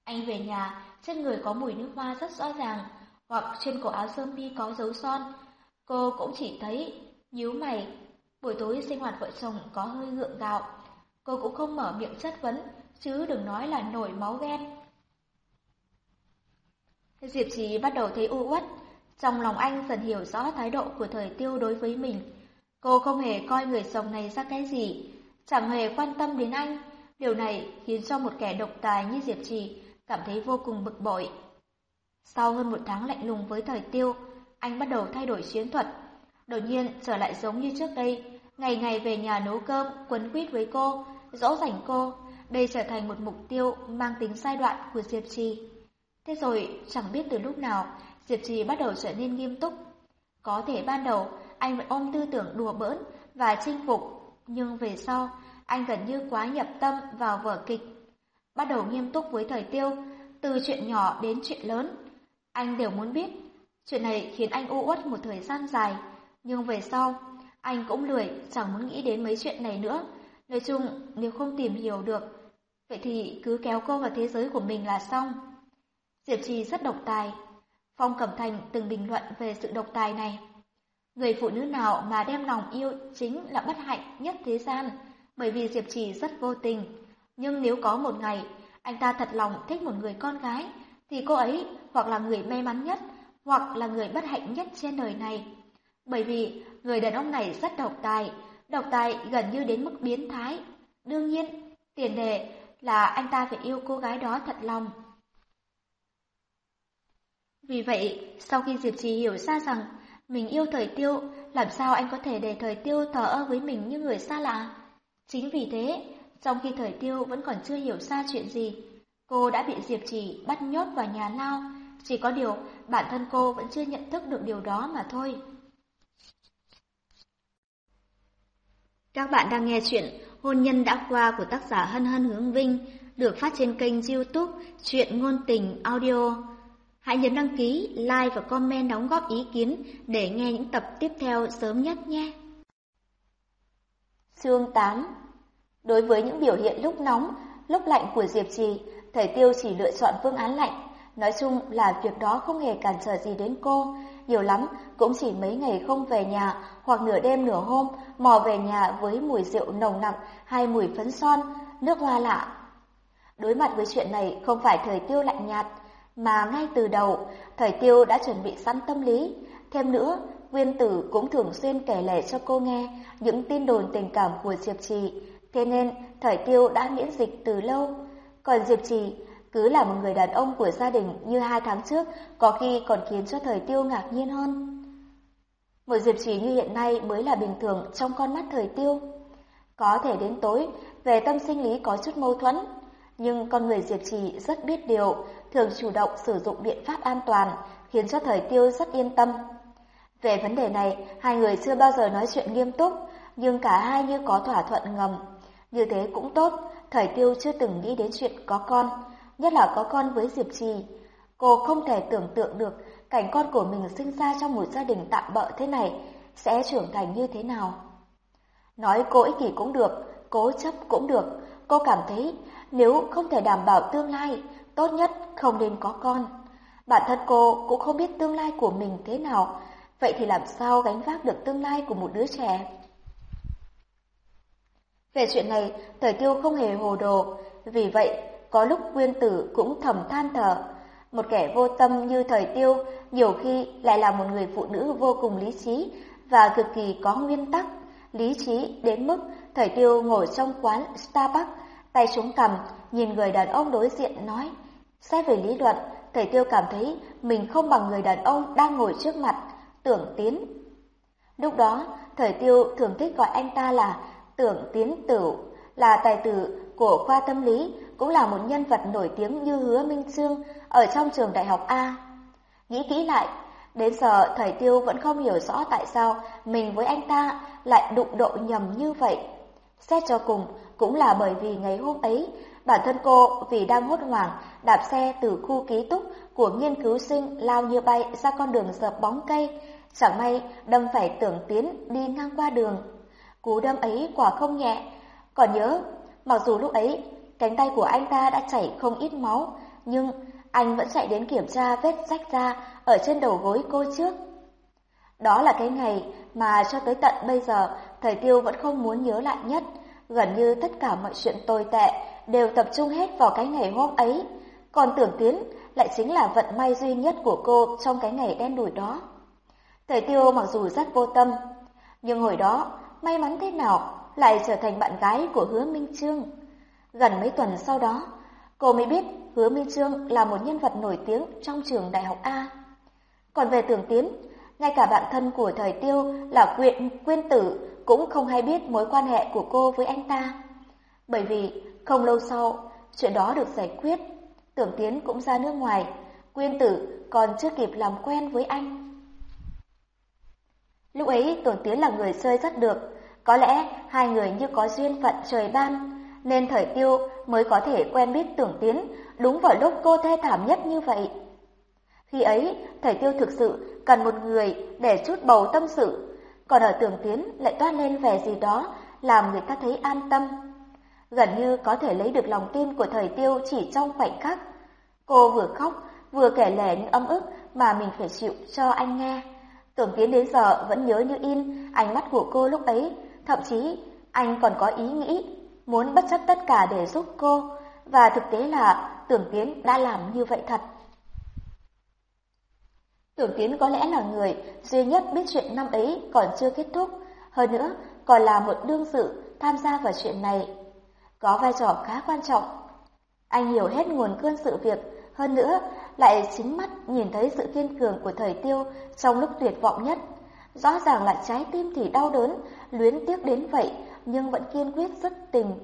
Anh về nhà, trên người có mùi nước hoa rất rõ ràng, hoặc trên cổ áo sơ mi có dấu son. Cô cũng chỉ thấy nhíu mày. Buổi tối sinh hoạt vợ chồng có hơi gượng gạo. Cô cũng không mở miệng chất vấn, chứ đừng nói là nổi máu ghen. Diệp Trì bắt đầu thấy u uất, trong lòng anh dần hiểu rõ thái độ của thời tiêu đối với mình. Cô không hề coi người chồng này ra cái gì, chẳng hề quan tâm đến anh. Điều này khiến cho một kẻ độc tài như Diệp Trì cảm thấy vô cùng bực bội. Sau hơn một tháng lạnh lùng với thời tiêu, anh bắt đầu thay đổi chiến thuật. Đột nhiên trở lại giống như trước đây, ngày ngày về nhà nấu cơm, quấn quýt với cô, dỗ dành cô. Đây trở thành một mục tiêu mang tính giai đoạn của Diệp Trì. Thế rồi, chẳng biết từ lúc nào, Diệp Trì bắt đầu trở nên nghiêm túc. Có thể ban đầu, anh vẫn ôm tư tưởng đùa bỡn và chinh phục, nhưng về sau, anh gần như quá nhập tâm vào vở kịch. Bắt đầu nghiêm túc với thời tiêu, từ chuyện nhỏ đến chuyện lớn. Anh đều muốn biết. Chuyện này khiến anh u uất một thời gian dài, nhưng về sau, anh cũng lười, chẳng muốn nghĩ đến mấy chuyện này nữa. Nói chung, nếu không tìm hiểu được, vậy thì cứ kéo cô vào thế giới của mình là xong. Diệp Trì rất độc tài. Phong Cẩm Thành từng bình luận về sự độc tài này. Người phụ nữ nào mà đem lòng yêu chính là bất hạnh nhất thế gian, bởi vì Diệp Trì rất vô tình. Nhưng nếu có một ngày, anh ta thật lòng thích một người con gái, thì cô ấy hoặc là người may mắn nhất, hoặc là người bất hạnh nhất trên đời này. Bởi vì người đàn ông này rất độc tài, độc tài gần như đến mức biến thái. Đương nhiên, tiền đề là anh ta phải yêu cô gái đó thật lòng. Vì vậy, sau khi Diệp Trì hiểu ra rằng mình yêu thời tiêu, làm sao anh có thể để thời tiêu thờ ơ với mình như người xa lạ? Chính vì thế, trong khi thời tiêu vẫn còn chưa hiểu ra chuyện gì, cô đã bị Diệp Trì bắt nhốt vào nhà lao, chỉ có điều bản thân cô vẫn chưa nhận thức được điều đó mà thôi. Các bạn đang nghe chuyện Hôn nhân đã qua của tác giả Hân Hân Hướng Vinh được phát trên kênh youtube Chuyện Ngôn Tình Audio. Hãy nhấn đăng ký, like và comment đóng góp ý kiến để nghe những tập tiếp theo sớm nhất nhé. Chương 8 Đối với những biểu hiện lúc nóng, lúc lạnh của Diệp Trì, Thầy Tiêu chỉ lựa chọn phương án lạnh. Nói chung là việc đó không hề cản trở gì đến cô, nhiều lắm cũng chỉ mấy ngày không về nhà hoặc nửa đêm nửa hôm mò về nhà với mùi rượu nồng nặc hay mùi phấn son, nước hoa lạ. Đối mặt với chuyện này không phải thời tiêu lạnh nhạt, mà ngay từ đầu, thời tiêu đã chuẩn bị sẵn tâm lý. Thêm nữa, Nguyên Tử cũng thường xuyên kể lể cho cô nghe những tin đồn tình cảm của Diệp Trì, thế nên thời tiêu đã miễn dịch từ lâu. Còn Diệp Trì cứ là một người đàn ông của gia đình như hai tháng trước, có khi còn khiến cho thời tiêu ngạc nhiên hơn. Một Diệp Trì như hiện nay mới là bình thường trong con mắt thời tiêu. Có thể đến tối, về tâm sinh lý có chút mâu thuẫn, nhưng con người Diệp Trì rất biết điều, thường chủ động sử dụng biện pháp an toàn, khiến cho thời tiêu rất yên tâm. Về vấn đề này, hai người chưa bao giờ nói chuyện nghiêm túc, nhưng cả hai như có thỏa thuận ngầm. Như thế cũng tốt, thời tiêu chưa từng nghĩ đến chuyện có con, nhất là có con với Diệp Trì. Cô không thể tưởng tượng được cảnh con của mình sinh ra trong một gia đình tạm bỡ thế này sẽ trưởng thành như thế nào. Nói cô ích kỷ cũng được, cố chấp cũng được, cô cảm thấy nếu không thể đảm bảo tương lai, tốt nhất không nên có con. Bản thân cô cũng không biết tương lai của mình thế nào, vậy thì làm sao gánh vác được tương lai của một đứa trẻ? Về chuyện này, Thời Tiêu không hề hồ đồ, vì vậy có lúc Nguyên Tử cũng thầm than thở. Một kẻ vô tâm như Thời Tiêu nhiều khi lại là một người phụ nữ vô cùng lý trí và cực kỳ có nguyên tắc, lý trí đến mức Thời Tiêu ngồi trong quán Starbucks, tay xuống cằm, nhìn người đàn ông đối diện nói, xét về lý luận, Thầy Tiêu cảm thấy mình không bằng người đàn ông đang ngồi trước mặt, tưởng tiến. Lúc đó, thầy Tiêu thường thích gọi anh ta là tưởng tiến tử, là tài tử của khoa tâm lý, cũng là một nhân vật nổi tiếng như hứa Minh Trương ở trong trường đại học A. Nghĩ kỹ lại, đến giờ Thầy Tiêu vẫn không hiểu rõ tại sao mình với anh ta lại đụng độ nhầm như vậy. Xét cho cùng, cũng là bởi vì ngày hôm ấy, bản thân cô vì đang hốt hoảng đạp xe từ khu ký túc của nghiên cứu sinh lao như bay ra con đường dợp bóng cây, chẳng may đâm phải tưởng tiến đi ngang qua đường. Cú đâm ấy quả không nhẹ, còn nhớ, mặc dù lúc ấy cánh tay của anh ta đã chảy không ít máu, nhưng anh vẫn chạy đến kiểm tra vết rách da ở trên đầu gối cô trước. Đó là cái ngày mà cho tới tận bây giờ thầy Tiêu vẫn không muốn nhớ lại nhất, gần như tất cả mọi chuyện tồi tệ đều tập trung hết vào cái ngày hôm ấy, còn tưởng tiến lại chính là vận may duy nhất của cô trong cái ngày đen đủi đó. Thời Tiêu mặc dù rất vô tâm, nhưng hồi đó may mắn thế nào lại trở thành bạn gái của Hứa Minh Trương. Gần mấy tuần sau đó, cô mới biết Hứa Minh Trương là một nhân vật nổi tiếng trong trường Đại học A. Còn về Tưởng Tiến, ngay cả bạn thân của thời Tiêu là Quyện Quyên Tử cũng không hay biết mối quan hệ của cô với anh ta. Bởi vì không lâu sau, chuyện đó được giải quyết, Tưởng Tiến cũng ra nước ngoài, Quyên Tử còn chưa kịp làm quen với anh. Lúc ấy Tưởng Tiến là người chơi rất được, có lẽ hai người như có duyên phận trời ban, nên thời tiêu mới có thể quen biết Tưởng Tiến đúng vào lúc cô thê thảm nhất như vậy. Khi ấy, thầy tiêu thực sự cần một người để chút bầu tâm sự, còn ở tưởng tiến lại toát lên vẻ gì đó làm người ta thấy an tâm. Gần như có thể lấy được lòng tin của thời tiêu chỉ trong khoảnh khắc. Cô vừa khóc, vừa kể lể những âm ức mà mình phải chịu cho anh nghe. Tưởng tiến đến giờ vẫn nhớ như in ánh mắt của cô lúc ấy, thậm chí anh còn có ý nghĩ muốn bất chấp tất cả để giúp cô, và thực tế là tưởng tiến đã làm như vậy thật. Tưởng Tiến có lẽ là người duy nhất biết chuyện năm ấy còn chưa kết thúc, hơn nữa còn là một đương sự tham gia vào chuyện này. Có vai trò khá quan trọng. Anh hiểu hết nguồn cơn sự việc, hơn nữa lại chính mắt nhìn thấy sự kiên cường của thời tiêu trong lúc tuyệt vọng nhất. Rõ ràng là trái tim thì đau đớn, luyến tiếc đến vậy, nhưng vẫn kiên quyết rất tình.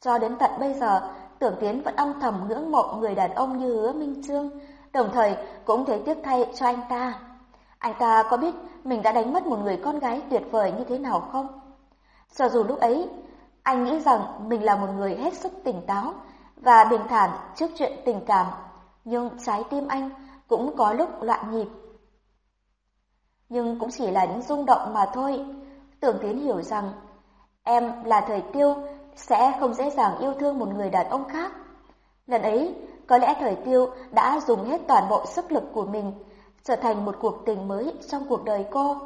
Cho đến tận bây giờ, Tưởng Tiến vẫn âm thầm ngưỡng mộ người đàn ông như hứa Minh Trương, đồng thời cũng thấy tiếc thay cho anh ta. Anh ta có biết mình đã đánh mất một người con gái tuyệt vời như thế nào không? Cho dù lúc ấy, anh nghĩ rằng mình là một người hết sức tỉnh táo và bình thản trước chuyện tình cảm, nhưng trái tim anh cũng có lúc loạn nhịp. Nhưng cũng chỉ là những rung động mà thôi. Tưởng Tiến hiểu rằng em là thời tiêu sẽ không dễ dàng yêu thương một người đàn ông khác. Lần ấy, có lẽ thời tiêu đã dùng hết toàn bộ sức lực của mình, trở thành một cuộc tình mới trong cuộc đời cô.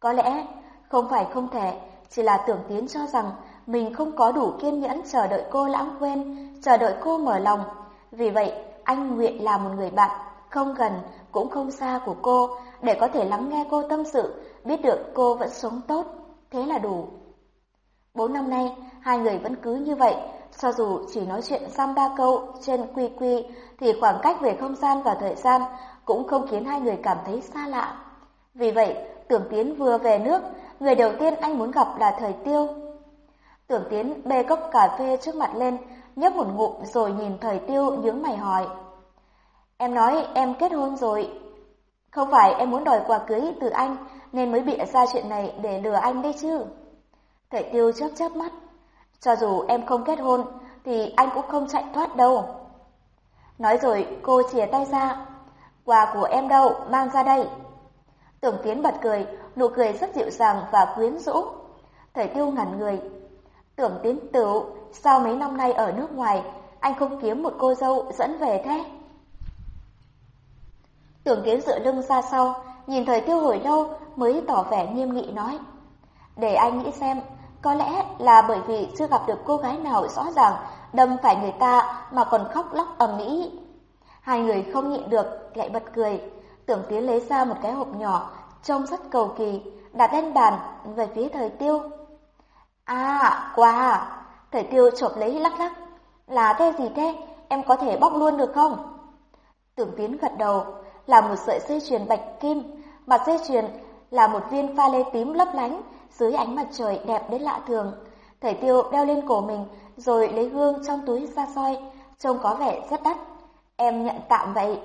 Có lẽ không phải không thể, chỉ là tưởng tiến cho rằng mình không có đủ kiên nhẫn chờ đợi cô lãng quên, chờ đợi cô mở lòng. Vì vậy, anh nguyện là một người bạn, không gần cũng không xa của cô, để có thể lắng nghe cô tâm sự, biết được cô vẫn sống tốt, thế là đủ. Bốn năm nay, hai người vẫn cứ như vậy, cho dù chỉ nói chuyện xăm ba câu trên quy quy thì khoảng cách về không gian và thời gian cũng không khiến hai người cảm thấy xa lạ. Vì vậy, Tưởng Tiến vừa về nước, người đầu tiên anh muốn gặp là Thời Tiêu. Tưởng Tiến bê cốc cà phê trước mặt lên, nhấp một ngụm rồi nhìn Thời Tiêu nhướng mày hỏi. Em nói em kết hôn rồi. Không phải em muốn đòi quà cưới từ anh nên mới bịa ra chuyện này để lừa anh đấy chứ. Thời Tiêu chớp chớp mắt. Cho dù em không kết hôn, thì anh cũng không chạy thoát đâu. Nói rồi cô chìa tay ra. Quà của em đâu, mang ra đây. Tưởng Tiến bật cười, nụ cười rất dịu dàng và quyến rũ. Thời Tiêu ngẩn người. Tưởng Tiến tửu, sao mấy năm nay ở nước ngoài, anh không kiếm một cô dâu dẫn về thế? Tưởng Tiến dựa lưng ra sau, nhìn thời Tiêu hồi lâu mới tỏ vẻ nghiêm nghị nói. Để anh nghĩ xem, có lẽ là bởi vì chưa gặp được cô gái nào rõ ràng đâm phải người ta mà còn khóc lóc ầm ĩ. Hai người không nhịn được, lại bật cười. Tưởng Tiến lấy ra một cái hộp nhỏ, trông rất cầu kỳ, đặt lên bàn về phía thời tiêu. À, quà! Thời tiêu chộp lấy lắc lắc. Là thế gì thế? Em có thể bóc luôn được không? Tưởng Tiến gật đầu, là một sợi dây chuyền bạch kim, mặt dây chuyền là một viên pha lê tím lấp lánh, dưới ánh mặt trời đẹp đến lạ thường. Thầy tiêu đeo lên cổ mình, rồi lấy gương trong túi ra soi, trông có vẻ rất đắt. Em nhận tạm vậy.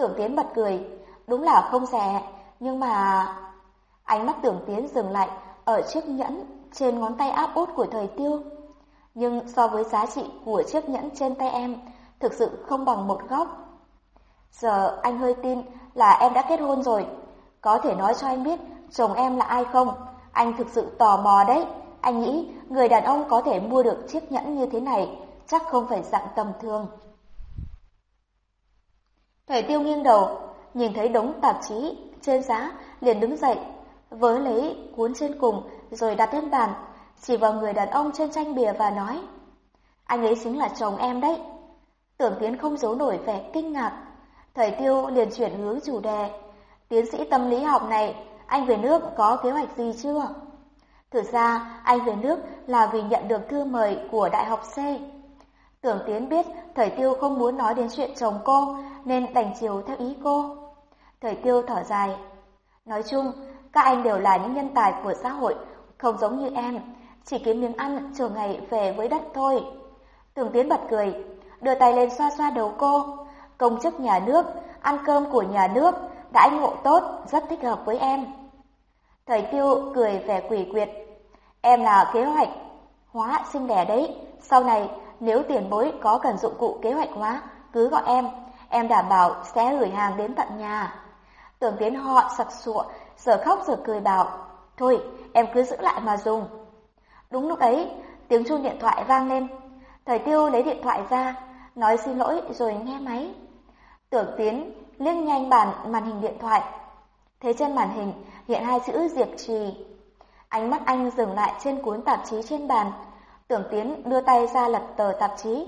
Tưởng Tiến bật cười, đúng là không rẻ, nhưng mà... Ánh mắt tưởng Tiến dừng lại ở chiếc nhẫn trên ngón tay áp út của thời tiêu. Nhưng so với giá trị của chiếc nhẫn trên tay em, thực sự không bằng một góc. Giờ anh hơi tin là em đã kết hôn rồi. Có thể nói cho anh biết chồng em là ai không? Anh thực sự tò mò đấy. Anh nghĩ người đàn ông có thể mua được chiếc nhẫn như thế này chắc không phải dạng tầm thường. Thời tiêu nghiêng đầu, nhìn thấy đống tạp chí trên giá, liền đứng dậy, với lấy cuốn trên cùng rồi đặt lên bàn, chỉ vào người đàn ông trên tranh bìa và nói, anh ấy chính là chồng em đấy. Tưởng Tiến không giấu nổi vẻ kinh ngạc, thời tiêu liền chuyển hướng chủ đề, tiến sĩ tâm lý học này, anh về nước có kế hoạch gì chưa? Thực ra, anh về nước là vì nhận được thư mời của Đại học C. Tưởng Tiến biết Thời Tiêu không muốn nói đến chuyện chồng cô, nên đành chiều theo ý cô. Thời Tiêu thở dài. Nói chung, các anh đều là những nhân tài của xã hội, không giống như em, chỉ kiếm miếng ăn chờ ngày về với đất thôi. Tưởng Tiến bật cười, đưa tay lên xoa xoa đầu cô. Công chức nhà nước, ăn cơm của nhà nước, đãi ngộ tốt, rất thích hợp với em. Thời Tiêu cười vẻ quỷ quyệt. Em là kế hoạch hóa sinh đẻ đấy, sau này nếu tiền bối có cần dụng cụ kế hoạch hóa, cứ gọi em, em đảm bảo sẽ gửi hàng đến tận nhà. Tưởng tiến họ sặc sụa, giờ khóc giờ cười bảo, thôi em cứ giữ lại mà dùng. Đúng lúc ấy, tiếng chuông điện thoại vang lên. Thời tiêu lấy điện thoại ra, nói xin lỗi rồi nghe máy. Tưởng tiến liếc nhanh bản màn hình điện thoại. Thấy trên màn hình hiện hai chữ Diệp Trì. Ánh mắt anh dừng lại trên cuốn tạp chí trên bàn, Tưởng Tiến đưa tay ra lật tờ tạp chí,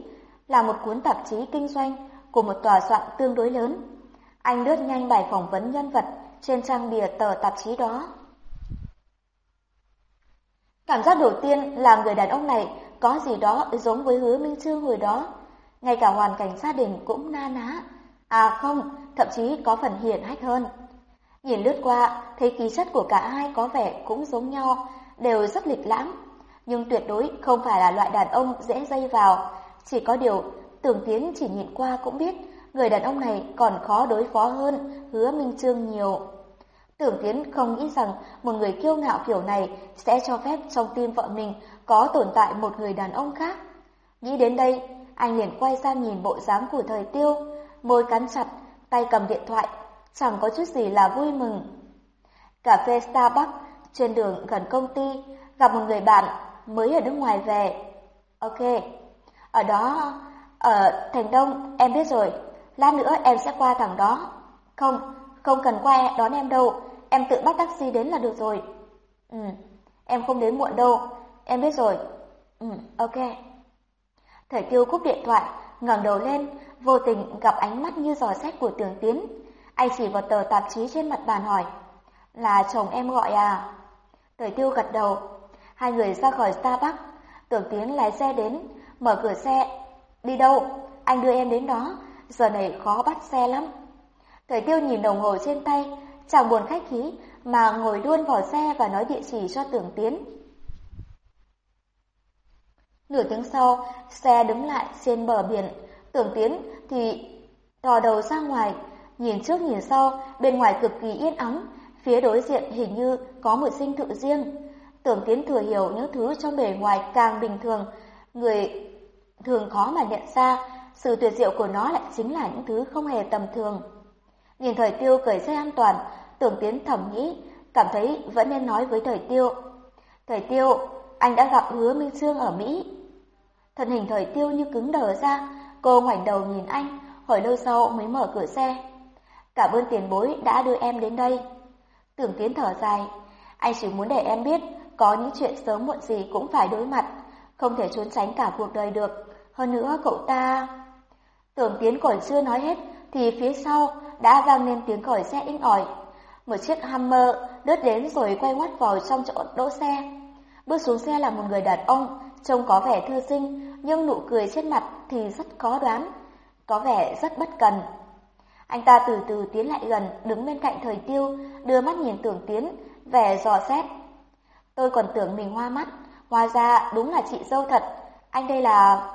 là một cuốn tạp chí kinh doanh của một tòa soạn tương đối lớn. Anh lướt nhanh bài phỏng vấn nhân vật trên trang bìa tờ tạp chí đó. Cảm giác đầu tiên là người đàn ông này có gì đó giống với hứa Minh Trương hồi đó. Ngay cả hoàn cảnh gia đình cũng na ná. À không, thậm chí có phần hiển hách hơn. Nhìn lướt qua, thấy khí chất của cả hai có vẻ cũng giống nhau, đều rất lịch lãm, nhưng tuyệt đối không phải là loại đàn ông dễ dây vào. Chỉ có điều, tưởng tiến chỉ nhìn qua cũng biết, người đàn ông này còn khó đối phó hơn hứa Minh Trương nhiều. Tưởng Tiến không nghĩ rằng một người kiêu ngạo kiểu này sẽ cho phép trong tim vợ mình có tồn tại một người đàn ông khác. Nghĩ đến đây, anh liền quay sang nhìn bộ dáng của thời tiêu, môi cắn chặt, tay cầm điện thoại, chẳng có chút gì là vui mừng. Cà phê Starbucks trên đường gần công ty, gặp một người bạn mới ở nước ngoài về. Ok, ở đó, ở thành Đông, em biết rồi, lát nữa em sẽ qua thẳng đó. Không, không cần qua đón em đâu, em tự bắt taxi đến là được rồi. Ừ, em không đến muộn đâu, em biết rồi. Ừ, ok. Thời tiêu cúp điện thoại, ngẩng đầu lên, vô tình gặp ánh mắt như giò xét của tường tiến. Anh chỉ vào tờ tạp chí trên mặt bàn hỏi, là chồng em gọi à? Thời tiêu gật đầu, Hai người ra khỏi Starbucks, Tưởng Tiến lái xe đến, mở cửa xe. Đi đâu? Anh đưa em đến đó, giờ này khó bắt xe lắm. Thời tiêu nhìn đồng hồ trên tay, chẳng buồn khách khí mà ngồi luôn vào xe và nói địa chỉ cho Tưởng Tiến. Nửa tiếng sau, xe đứng lại trên bờ biển, Tưởng Tiến thì thò đầu ra ngoài, nhìn trước nhìn sau, bên ngoài cực kỳ yên ắng, phía đối diện hình như có một sinh thự riêng. Tưởng Tiến thừa hiểu những thứ trong bề ngoài càng bình thường, người thường khó mà nhận ra, sự tuyệt diệu của nó lại chính là những thứ không hề tầm thường. Nhìn thời tiêu cởi dây an toàn, tưởng tiến thẩm nghĩ, cảm thấy vẫn nên nói với thời tiêu. Thời tiêu, anh đã gặp hứa Minh Sương ở Mỹ. Thân hình thời tiêu như cứng đờ ra, cô ngoảnh đầu nhìn anh, hồi lâu sau mới mở cửa xe. Cảm ơn tiền bối đã đưa em đến đây. Tưởng tiến thở dài, anh chỉ muốn để em biết có những chuyện sớm muộn gì cũng phải đối mặt, không thể trốn tránh cả cuộc đời được. Hơn nữa cậu ta... Tưởng tiến còn chưa nói hết, thì phía sau đã vang lên tiếng còi xe inh ỏi. Một chiếc Hammer đứt đến rồi quay ngoắt vào trong chỗ đỗ xe. Bước xuống xe là một người đàn ông, trông có vẻ thư sinh, nhưng nụ cười trên mặt thì rất khó đoán, có vẻ rất bất cần. Anh ta từ từ tiến lại gần, đứng bên cạnh thời tiêu, đưa mắt nhìn tưởng tiến, vẻ dò xét. Tôi còn tưởng mình hoa mắt, hóa ra đúng là chị dâu thật, anh đây là...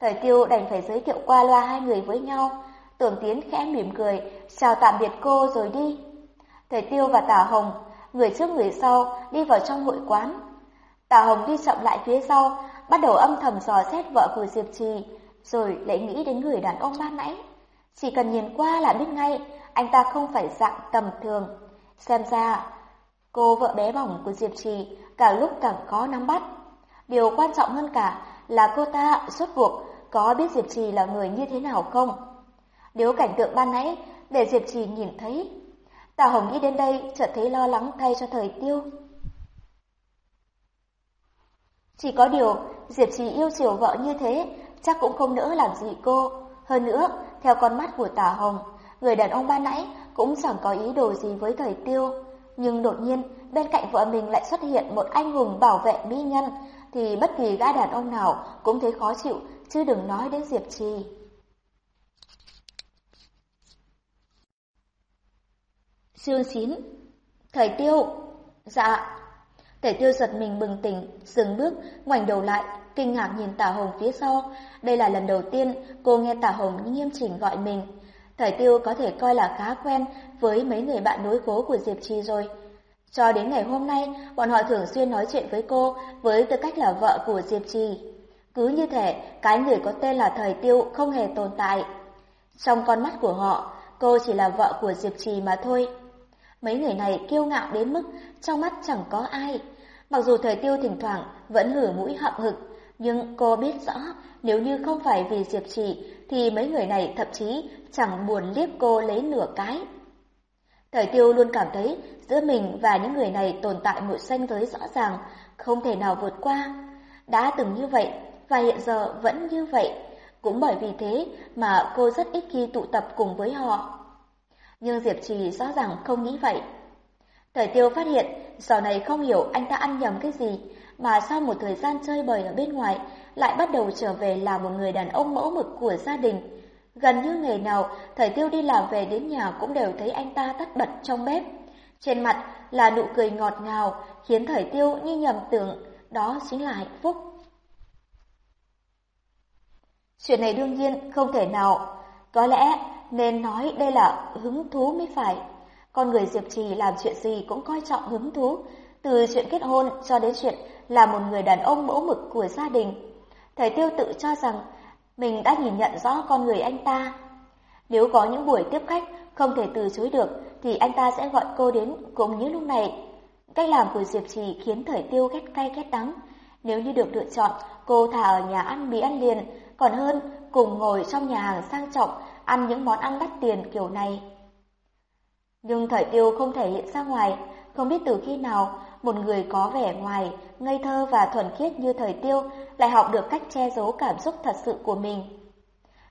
Thời tiêu đành phải giới thiệu qua loa hai người với nhau, tưởng tiến khẽ mỉm cười, chào tạm biệt cô rồi đi. Thời tiêu và Tả Hồng, người trước người sau, đi vào trong hội quán. Tả Hồng đi chậm lại phía sau, bắt đầu âm thầm dò xét vợ của Diệp Trì, rồi lại nghĩ đến người đàn ông ban nãy. Chỉ cần nhìn qua là biết ngay, anh ta không phải dạng tầm thường. Xem ra, Cô vợ bé bỏng của Diệp Trì càng lúc càng khó nắm bắt. Điều quan trọng hơn cả là cô ta suốt cuộc có biết Diệp Trì là người như thế nào không? Nếu cảnh tượng ban nãy để Diệp Trì nhìn thấy, Tào Hồng nghĩ đến đây chợt thấy lo lắng thay cho thời tiêu. Chỉ có điều, Diệp Trì yêu chiều vợ như thế, chắc cũng không nỡ làm gì cô. Hơn nữa, theo con mắt của Tả Hồng, người đàn ông ban nãy cũng chẳng có ý đồ gì với thời tiêu. Nhưng đột nhiên, bên cạnh vợ mình lại xuất hiện một anh hùng bảo vệ mỹ nhân, thì bất kỳ gã đàn ông nào cũng thấy khó chịu, chứ đừng nói đến Diệp Trì. Chương 9 Thầy Tiêu Dạ Thầy Tiêu giật mình bừng tỉnh, dừng bước, ngoảnh đầu lại, kinh ngạc nhìn Tả Hồng phía sau. Đây là lần đầu tiên cô nghe Tả Hồng nghiêm chỉnh gọi mình. Thời Tiêu có thể coi là khá quen với mấy người bạn đối cố của Diệp Trì rồi. Cho đến ngày hôm nay, bọn họ thường xuyên nói chuyện với cô với tư cách là vợ của Diệp Trì. Cứ như thể cái người có tên là Thời Tiêu không hề tồn tại. Trong con mắt của họ, cô chỉ là vợ của Diệp Trì mà thôi. Mấy người này kiêu ngạo đến mức trong mắt chẳng có ai. Mặc dù Thời Tiêu thỉnh thoảng vẫn hử mũi hậm hực, nhưng cô biết rõ nếu như không phải vì Diệp Trì thì mấy người này thậm chí chẳng buồn liếc cô lấy nửa cái. Thời tiêu luôn cảm thấy giữa mình và những người này tồn tại một ranh giới rõ ràng, không thể nào vượt qua. Đã từng như vậy và hiện giờ vẫn như vậy, cũng bởi vì thế mà cô rất ít khi tụ tập cùng với họ. Nhưng Diệp Trì rõ ràng không nghĩ vậy. Thời tiêu phát hiện, giờ này không hiểu anh ta ăn nhầm cái gì, mà sau một thời gian chơi bời ở bên ngoài, lại bắt đầu trở về là một người đàn ông mẫu mực của gia đình. Gần như ngày nào, thời tiêu đi làm về đến nhà cũng đều thấy anh ta tắt bật trong bếp. Trên mặt là nụ cười ngọt ngào, khiến thời tiêu như nhầm tưởng đó chính là hạnh phúc. Chuyện này đương nhiên không thể nào, có lẽ nên nói đây là hứng thú mới phải. Con người Diệp Trì làm chuyện gì cũng coi trọng hứng thú, từ chuyện kết hôn cho đến chuyện là một người đàn ông mẫu mực của gia đình. Thầy Tiêu tự cho rằng mình đã nhìn nhận rõ con người anh ta. Nếu có những buổi tiếp khách không thể từ chối được thì anh ta sẽ gọi cô đến cũng như lúc này. Cách làm của Diệp Trì khiến Thời Tiêu ghét cay ghét đắng. Nếu như được lựa chọn, cô thả ở nhà ăn bí ăn liền, còn hơn cùng ngồi trong nhà hàng sang trọng ăn những món ăn đắt tiền kiểu này. Nhưng Thời Tiêu không thể hiện ra ngoài, không biết từ khi nào một người có vẻ ngoài, ngây thơ và thuần khiết như thời tiêu lại học được cách che giấu cảm xúc thật sự của mình.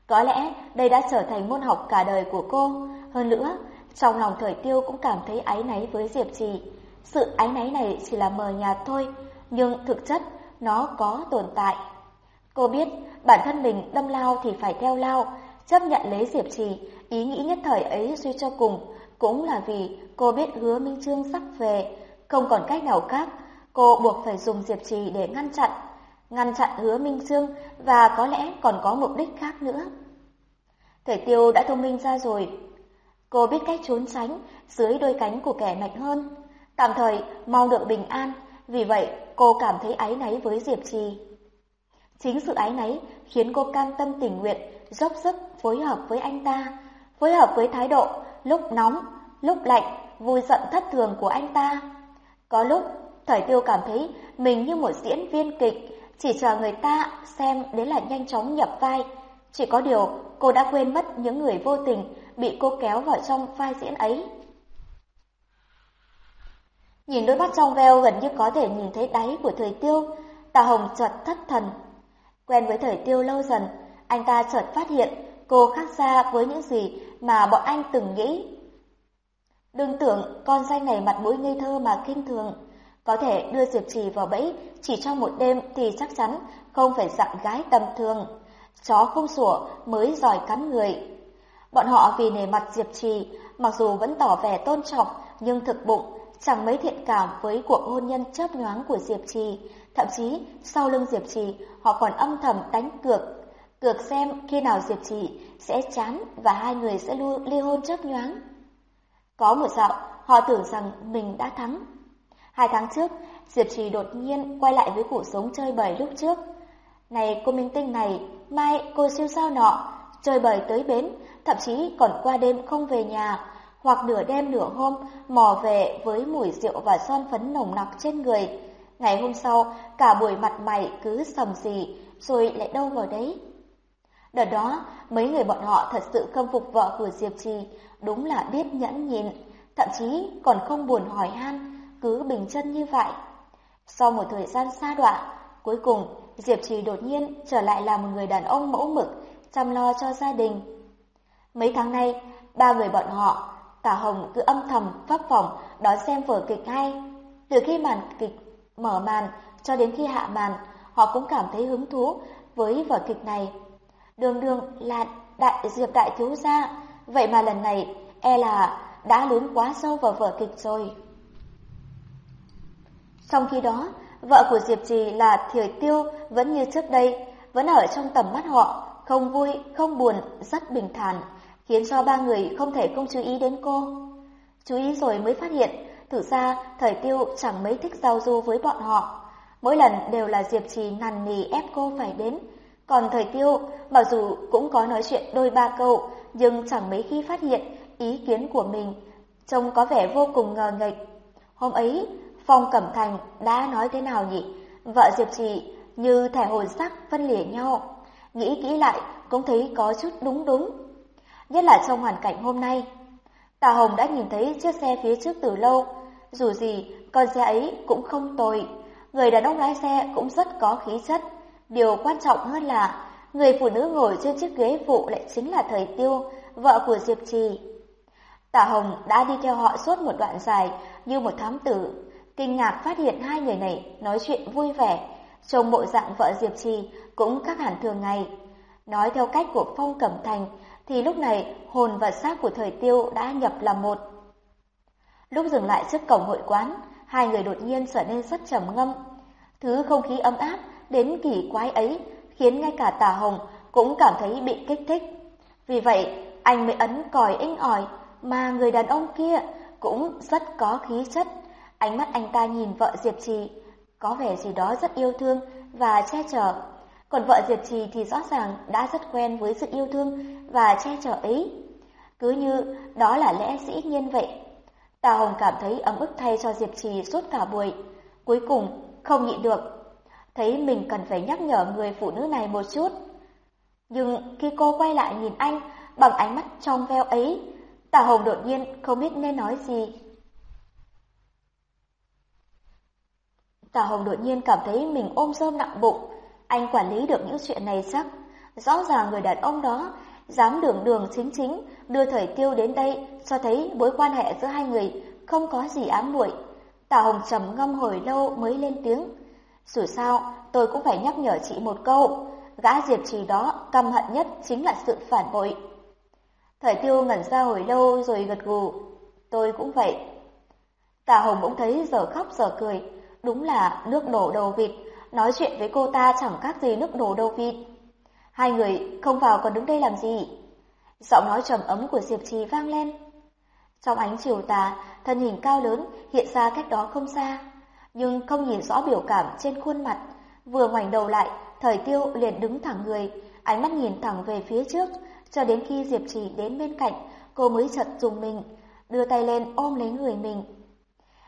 Có lẽ đây đã trở thành môn học cả đời của cô. Hơn nữa, trong lòng thời tiêu cũng cảm thấy áy náy với Diệp Trì. Sự áy náy này chỉ là mờ nhạt thôi, nhưng thực chất nó có tồn tại. Cô biết bản thân mình đâm lao thì phải theo lao, chấp nhận lấy Diệp Trì, ý nghĩ nhất thời ấy suy cho cùng, cũng là vì cô biết hứa Minh Trương sắp về, không còn cách nào khác, cô buộc phải dùng Diệp Trì để ngăn chặn, ngăn chặn hứa Minh dương và có lẽ còn có mục đích khác nữa. Thể tiêu đã thông minh ra rồi. Cô biết cách trốn tránh dưới đôi cánh của kẻ mạnh hơn, tạm thời mong được bình an, vì vậy cô cảm thấy áy náy với Diệp Trì. Chính sự áy náy khiến cô cam tâm tình nguyện, dốc sức phối hợp với anh ta, phối hợp với thái độ lúc nóng, lúc lạnh, vui giận thất thường của anh ta. Có lúc, Thời Tiêu cảm thấy mình như một diễn viên kịch, chỉ chờ người ta xem đến là nhanh chóng nhập vai. Chỉ có điều, cô đã quên mất những người vô tình bị cô kéo vào trong vai diễn ấy. Nhìn đôi mắt trong veo gần như có thể nhìn thấy đáy của Thời Tiêu, Tà Hồng chợt thất thần. Quen với Thời Tiêu lâu dần, anh ta chợt phát hiện cô khác xa với những gì mà bọn anh từng nghĩ. Đừng tưởng con danh này mặt mũi ngây thơ mà kinh thường. Có thể đưa Diệp Trì vào bẫy chỉ trong một đêm thì chắc chắn không phải dạng gái tầm thường. Chó không sủa mới giỏi cắn người. Bọn họ vì nề mặt Diệp Trì, mặc dù vẫn tỏ vẻ tôn trọng, nhưng thực bụng chẳng mấy thiện cảm với cuộc hôn nhân chớp nhoáng của Diệp Trì. Thậm chí, sau lưng Diệp Trì, họ còn âm thầm đánh cược. Cược xem khi nào Diệp Trì sẽ chán và hai người sẽ ly hôn chớp nhoáng. Có một dạo, họ tưởng rằng mình đã thắng. Hai tháng trước, Diệp Trì đột nhiên quay lại với cuộc sống chơi bời lúc trước. Này cô minh tinh này, mai cô siêu sao nọ, chơi bời tới bến, thậm chí còn qua đêm không về nhà, hoặc nửa đêm nửa hôm mò về với mùi rượu và son phấn nồng nặc trên người. Ngày hôm sau, cả buổi mặt mày cứ sầm gì, rồi lại đâu vào đấy. Đợt đó, mấy người bọn họ thật sự khâm phục vợ của Diệp Trì, đúng là biết nhẫn nhịn, thậm chí còn không buồn hỏi han, cứ bình chân như vậy. Sau một thời gian xa đoạn, cuối cùng Diệp Trì đột nhiên trở lại là một người đàn ông mẫu mực, chăm lo cho gia đình. Mấy tháng nay, ba người bọn họ, Tả Hồng cứ âm thầm pháp phòng đón xem vở kịch hay. Từ khi màn kịch mở màn cho đến khi hạ màn, họ cũng cảm thấy hứng thú với vở kịch này. Đường đường là đại diệp đại thiếu gia, vậy mà lần này e là đã lún quá sâu vào vở kịch rồi. Trong khi đó, vợ của Diệp Trì là Thiều Tiêu vẫn như trước đây, vẫn ở trong tầm mắt họ, không vui, không buồn, rất bình thản, khiến cho ba người không thể không chú ý đến cô. Chú ý rồi mới phát hiện, thực ra Thời Tiêu chẳng mấy thích giao du với bọn họ. Mỗi lần đều là Diệp Trì nằn nì ép cô phải đến, còn thời tiêu, mặc dù cũng có nói chuyện đôi ba câu, nhưng chẳng mấy khi phát hiện ý kiến của mình, trông có vẻ vô cùng ngờ nghệch. Hôm ấy, Phong Cẩm Thành đã nói thế nào nhỉ? Vợ Diệp Trì như thẻ hồn sắc phân lìa nhau. Nghĩ kỹ lại cũng thấy có chút đúng đúng. Nhất là trong hoàn cảnh hôm nay. Tà Hồng đã nhìn thấy chiếc xe phía trước từ lâu. Dù gì, con xe ấy cũng không tồi. Người đàn ông lái xe cũng rất có khí chất. Điều quan trọng hơn là người phụ nữ ngồi trên chiếc ghế phụ lại chính là Thời Tiêu, vợ của Diệp Trì. Tả Hồng đã đi theo họ suốt một đoạn dài như một thám tử, kinh ngạc phát hiện hai người này nói chuyện vui vẻ, trông bộ dạng vợ Diệp Trì cũng khác hẳn thường ngày. Nói theo cách của Phong Cẩm Thành thì lúc này hồn và xác của Thời Tiêu đã nhập làm một. Lúc dừng lại trước cổng hội quán, hai người đột nhiên trở nên rất trầm ngâm. Thứ không khí ấm áp đến kỳ quái ấy khiến ngay cả tà hồng cũng cảm thấy bị kích thích. Vì vậy, anh mới ấn còi inh ỏi, mà người đàn ông kia cũng rất có khí chất. Ánh mắt anh ta nhìn vợ Diệp Trì, có vẻ gì đó rất yêu thương và che chở. Còn vợ Diệp Trì thì rõ ràng đã rất quen với sự yêu thương và che chở ấy. Cứ như đó là lẽ dĩ nhiên vậy. Tà Hồng cảm thấy ấm ức thay cho Diệp Trì suốt cả buổi. Cuối cùng, không nhịn được, thấy mình cần phải nhắc nhở người phụ nữ này một chút. Nhưng khi cô quay lại nhìn anh bằng ánh mắt trong veo ấy, Tả Hồng đột nhiên không biết nên nói gì. Tả Hồng đột nhiên cảm thấy mình ôm rơm nặng bụng, anh quản lý được những chuyện này chắc. Rõ ràng người đàn ông đó dám đường đường chính chính đưa thời tiêu đến đây cho thấy mối quan hệ giữa hai người không có gì ám muội. Tả Hồng trầm ngâm hồi lâu mới lên tiếng. Dù sao, tôi cũng phải nhắc nhở chị một câu, gã diệp trì đó căm hận nhất chính là sự phản bội. Thời tiêu ngẩn ra hồi lâu rồi gật gù, tôi cũng vậy. Tà Hồng cũng thấy giờ khóc giờ cười, đúng là nước đổ đầu vịt, nói chuyện với cô ta chẳng khác gì nước đổ đầu vịt. Hai người không vào còn đứng đây làm gì? Giọng nói trầm ấm của Diệp Trì vang lên. Trong ánh chiều tà, thân hình cao lớn hiện ra cách đó không xa nhưng không nhìn rõ biểu cảm trên khuôn mặt. Vừa ngoảnh đầu lại, thời tiêu liền đứng thẳng người, ánh mắt nhìn thẳng về phía trước, cho đến khi Diệp Trì đến bên cạnh, cô mới chợt dùng mình, đưa tay lên ôm lấy người mình.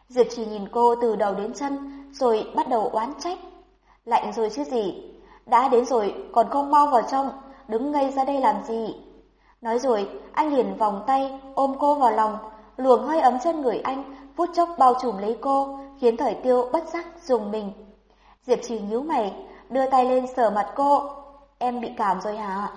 Diệp Trì nhìn cô từ đầu đến chân, rồi bắt đầu oán trách. Lạnh rồi chứ gì, đã đến rồi còn không mau vào trong, đứng ngây ra đây làm gì. Nói rồi, anh liền vòng tay, ôm cô vào lòng, luồng hơi ấm trên người anh, phút chốc bao trùm lấy cô, khiến thời tiêu bất giác dùng mình. Diệp trì nhíu mày, đưa tay lên sờ mặt cô. Em bị cảm rồi hả?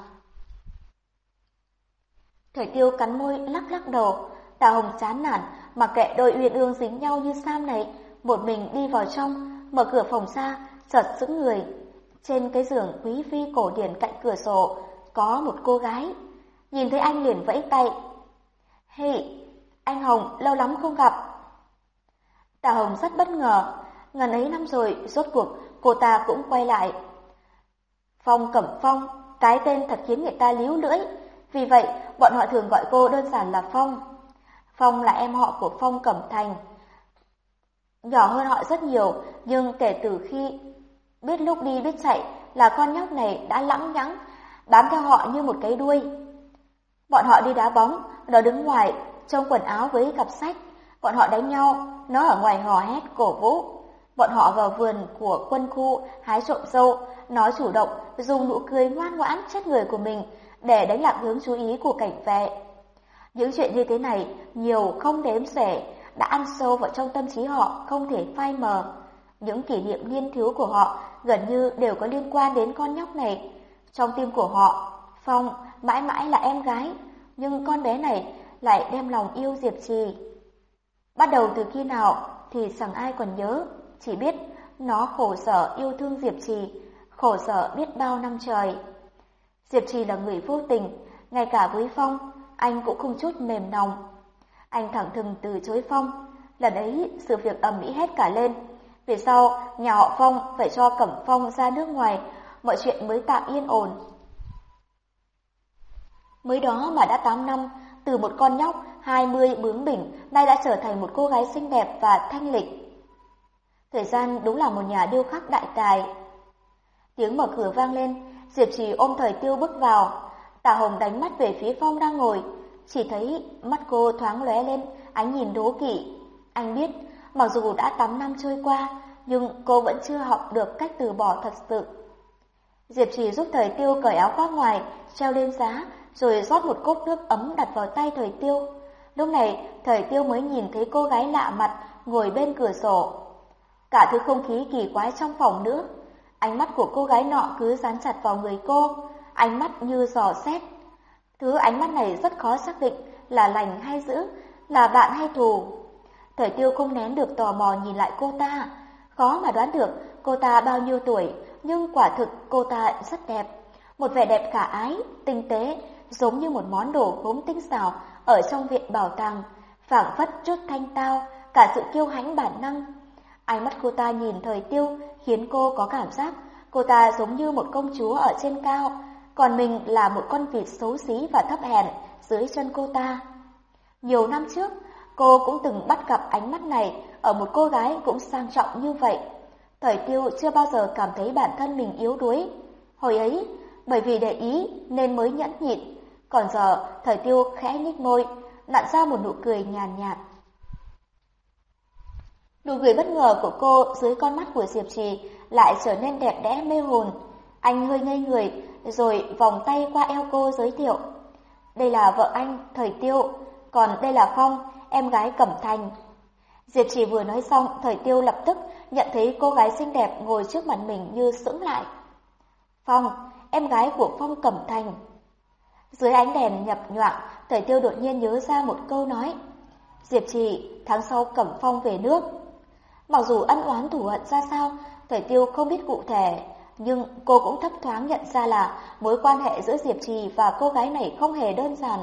Thời tiêu cắn môi lắc lắc đầu, Tà Hồng chán nản, mặc kệ đôi uyên ương dính nhau như sam này, một mình đi vào trong, mở cửa phòng ra, chợt sững người. Trên cái giường quý phi cổ điển cạnh cửa sổ, có một cô gái. Nhìn thấy anh liền vẫy tay. Hey, anh Hồng, lâu lắm không gặp. Tạ Hồng rất bất ngờ, ngần ấy năm rồi, rốt cuộc cô ta cũng quay lại. Phong Cẩm Phong, cái tên thật khiến người ta líu lưỡi, vì vậy bọn họ thường gọi cô đơn giản là Phong. Phong là em họ của Phong Cẩm Thành. Nhỏ hơn họ rất nhiều, nhưng kể từ khi biết lúc đi biết chạy là con nhóc này đã lãng nhắng, bám theo họ như một cái đuôi. Bọn họ đi đá bóng, nó đứng ngoài, trong quần áo với cặp sách. Bọn họ đánh nhau, nó ở ngoài hò hét cổ vũ. Bọn họ vào vườn của quân khu hái trộm dâu, nó chủ động dùng nụ cười ngoan ngoãn chết người của mình để đánh lạc hướng chú ý của cảnh vệ. Những chuyện như thế này nhiều không đếm xuể đã ăn sâu vào trong tâm trí họ không thể phai mờ. Những kỷ niệm niên thiếu của họ gần như đều có liên quan đến con nhóc này. Trong tim của họ, Phong mãi mãi là em gái, nhưng con bé này lại đem lòng yêu Diệp Trì. Bắt đầu từ khi nào thì chẳng ai còn nhớ, chỉ biết nó khổ sở yêu thương Diệp Trì, khổ sở biết bao năm trời. Diệp Trì là người vô tình, ngay cả với Phong, anh cũng không chút mềm lòng. Anh thẳng thừng từ chối Phong, lần ấy sự việc ầm ĩ hết cả lên. Về sau, nhà họ Phong phải cho Cẩm Phong ra nước ngoài, mọi chuyện mới tạm yên ổn. Mới đó mà đã 8 năm, từ một con nhóc 20 bướng bỉnh, nay đã trở thành một cô gái xinh đẹp và thanh lịch. Thời gian đúng là một nhà điêu khắc đại tài. Tiếng mở cửa vang lên, Diệp Trì ôm thời tiêu bước vào. Tả Hồng đánh mắt về phía Phong đang ngồi, chỉ thấy mắt cô thoáng lóe lên, ánh nhìn đố kỵ. Anh biết, mặc dù đã 8 năm trôi qua, nhưng cô vẫn chưa học được cách từ bỏ thật sự. Diệp Trì giúp thời tiêu cởi áo khoác ngoài, treo lên giá, rồi rót một cốc nước ấm đặt vào tay thời tiêu. Lúc này, thời tiêu mới nhìn thấy cô gái lạ mặt ngồi bên cửa sổ. Cả thứ không khí kỳ quái trong phòng nữa. Ánh mắt của cô gái nọ cứ dán chặt vào người cô, ánh mắt như giò xét. Thứ ánh mắt này rất khó xác định là lành hay dữ, là bạn hay thù. Thời tiêu không nén được tò mò nhìn lại cô ta, khó mà đoán được cô ta bao nhiêu tuổi, nhưng quả thực cô ta rất đẹp. Một vẻ đẹp khả ái, tinh tế, giống như một món đồ gốm tinh xảo ở trong viện bảo tàng, phảng phất chút thanh tao, cả sự kiêu hãnh bản năng. Ánh mắt cô ta nhìn thời tiêu khiến cô có cảm giác cô ta giống như một công chúa ở trên cao, còn mình là một con vịt xấu xí và thấp hèn dưới chân cô ta. Nhiều năm trước, cô cũng từng bắt gặp ánh mắt này ở một cô gái cũng sang trọng như vậy. Thời tiêu chưa bao giờ cảm thấy bản thân mình yếu đuối. Hồi ấy, bởi vì để ý nên mới nhẫn nhịn, còn giờ thời tiêu khẽ nhích môi, nặn ra một nụ cười nhàn nhạt. Nụ cười bất ngờ của cô dưới con mắt của Diệp Trì lại trở nên đẹp đẽ mê hồn. Anh hơi ngây người, rồi vòng tay qua eo cô giới thiệu. Đây là vợ anh, Thời Tiêu, còn đây là Phong, em gái Cẩm Thành. Diệp Trì vừa nói xong, Thời Tiêu lập tức nhận thấy cô gái xinh đẹp ngồi trước mặt mình như sững lại. Phong, em gái của Phong Cẩm Thành. Dưới ánh đèn nhập nhoạng, Thời Tiêu đột nhiên nhớ ra một câu nói. Diệp Trì, tháng sau Cẩm Phong về nước. Mặc dù ân oán thủ hận ra sao, Thời Tiêu không biết cụ thể, nhưng cô cũng thấp thoáng nhận ra là mối quan hệ giữa Diệp Trì và cô gái này không hề đơn giản.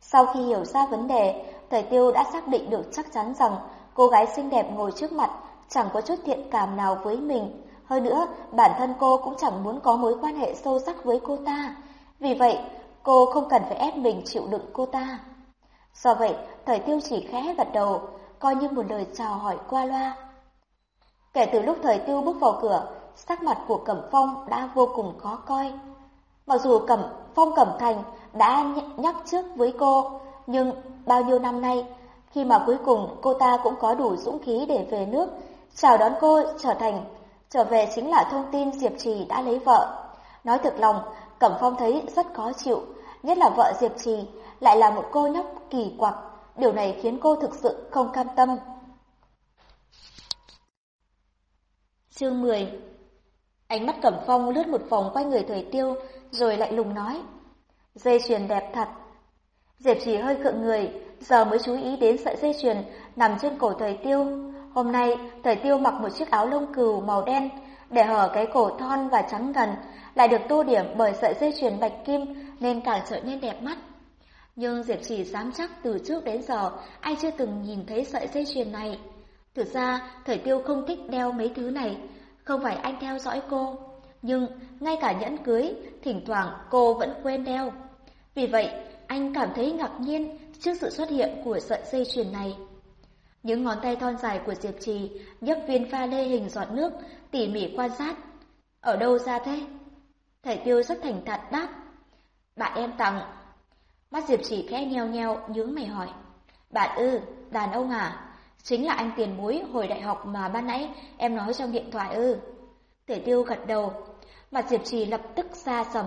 Sau khi hiểu ra vấn đề, Thời Tiêu đã xác định được chắc chắn rằng cô gái xinh đẹp ngồi trước mặt chẳng có chút thiện cảm nào với mình. Hơn nữa, bản thân cô cũng chẳng muốn có mối quan hệ sâu sắc với cô ta. Vì vậy, cô không cần phải ép mình chịu đựng cô ta. Do vậy, Thời Tiêu chỉ khẽ gật đầu, coi như một lời chào hỏi qua loa. Kể từ lúc Thời Tiêu bước vào cửa, sắc mặt của Cẩm Phong đã vô cùng khó coi. Mặc dù Cẩm Phong Cẩm Thành đã nhắc trước với cô, nhưng bao nhiêu năm nay, khi mà cuối cùng cô ta cũng có đủ dũng khí để về nước, chào đón cô trở thành trở về chính là thông tin Diệp Trì đã lấy vợ. Nói thực lòng, Cẩm Phong thấy rất khó chịu, nhất là vợ Diệp Trì lại là một cô nhóc kỳ quặc, điều này khiến cô thực sự không cam tâm. Chương 10 Ánh mắt Cẩm Phong lướt một vòng quanh người Thời Tiêu, rồi lại lùng nói. Dây chuyền đẹp thật. Diệp chỉ hơi cượng người, giờ mới chú ý đến sợi dây chuyền nằm trên cổ Thời Tiêu. Hôm nay, Thời Tiêu mặc một chiếc áo lông cừu màu đen, để hở cái cổ thon và trắng gần, lại được tô điểm bởi sợi dây chuyền bạch kim nên càng trở nên đẹp mắt. Nhưng Diệp chỉ dám chắc từ trước đến giờ anh chưa từng nhìn thấy sợi dây chuyền này. Thực ra, Thời Tiêu không thích đeo mấy thứ này, không phải anh theo dõi cô, nhưng ngay cả nhẫn cưới, thỉnh thoảng cô vẫn quên đeo. Vì vậy, anh cảm thấy ngạc nhiên trước sự xuất hiện của sợi dây chuyền này. Những ngón tay thon dài của Diệp Trì nhấc viên pha lê hình giọt nước, tỉ mỉ quan sát. Ở đâu ra thế? Thầy Tiêu rất thành thật đáp. Bạn em tặng. Mắt Diệp chỉ khẽ nheo nheo, nhướng mày hỏi. Bạn ư, đàn ông à? Chính là anh tiền bối hồi đại học mà ban nãy em nói trong điện thoại ư. thầy tiêu gật đầu, mặt Diệp Trì lập tức xa sầm.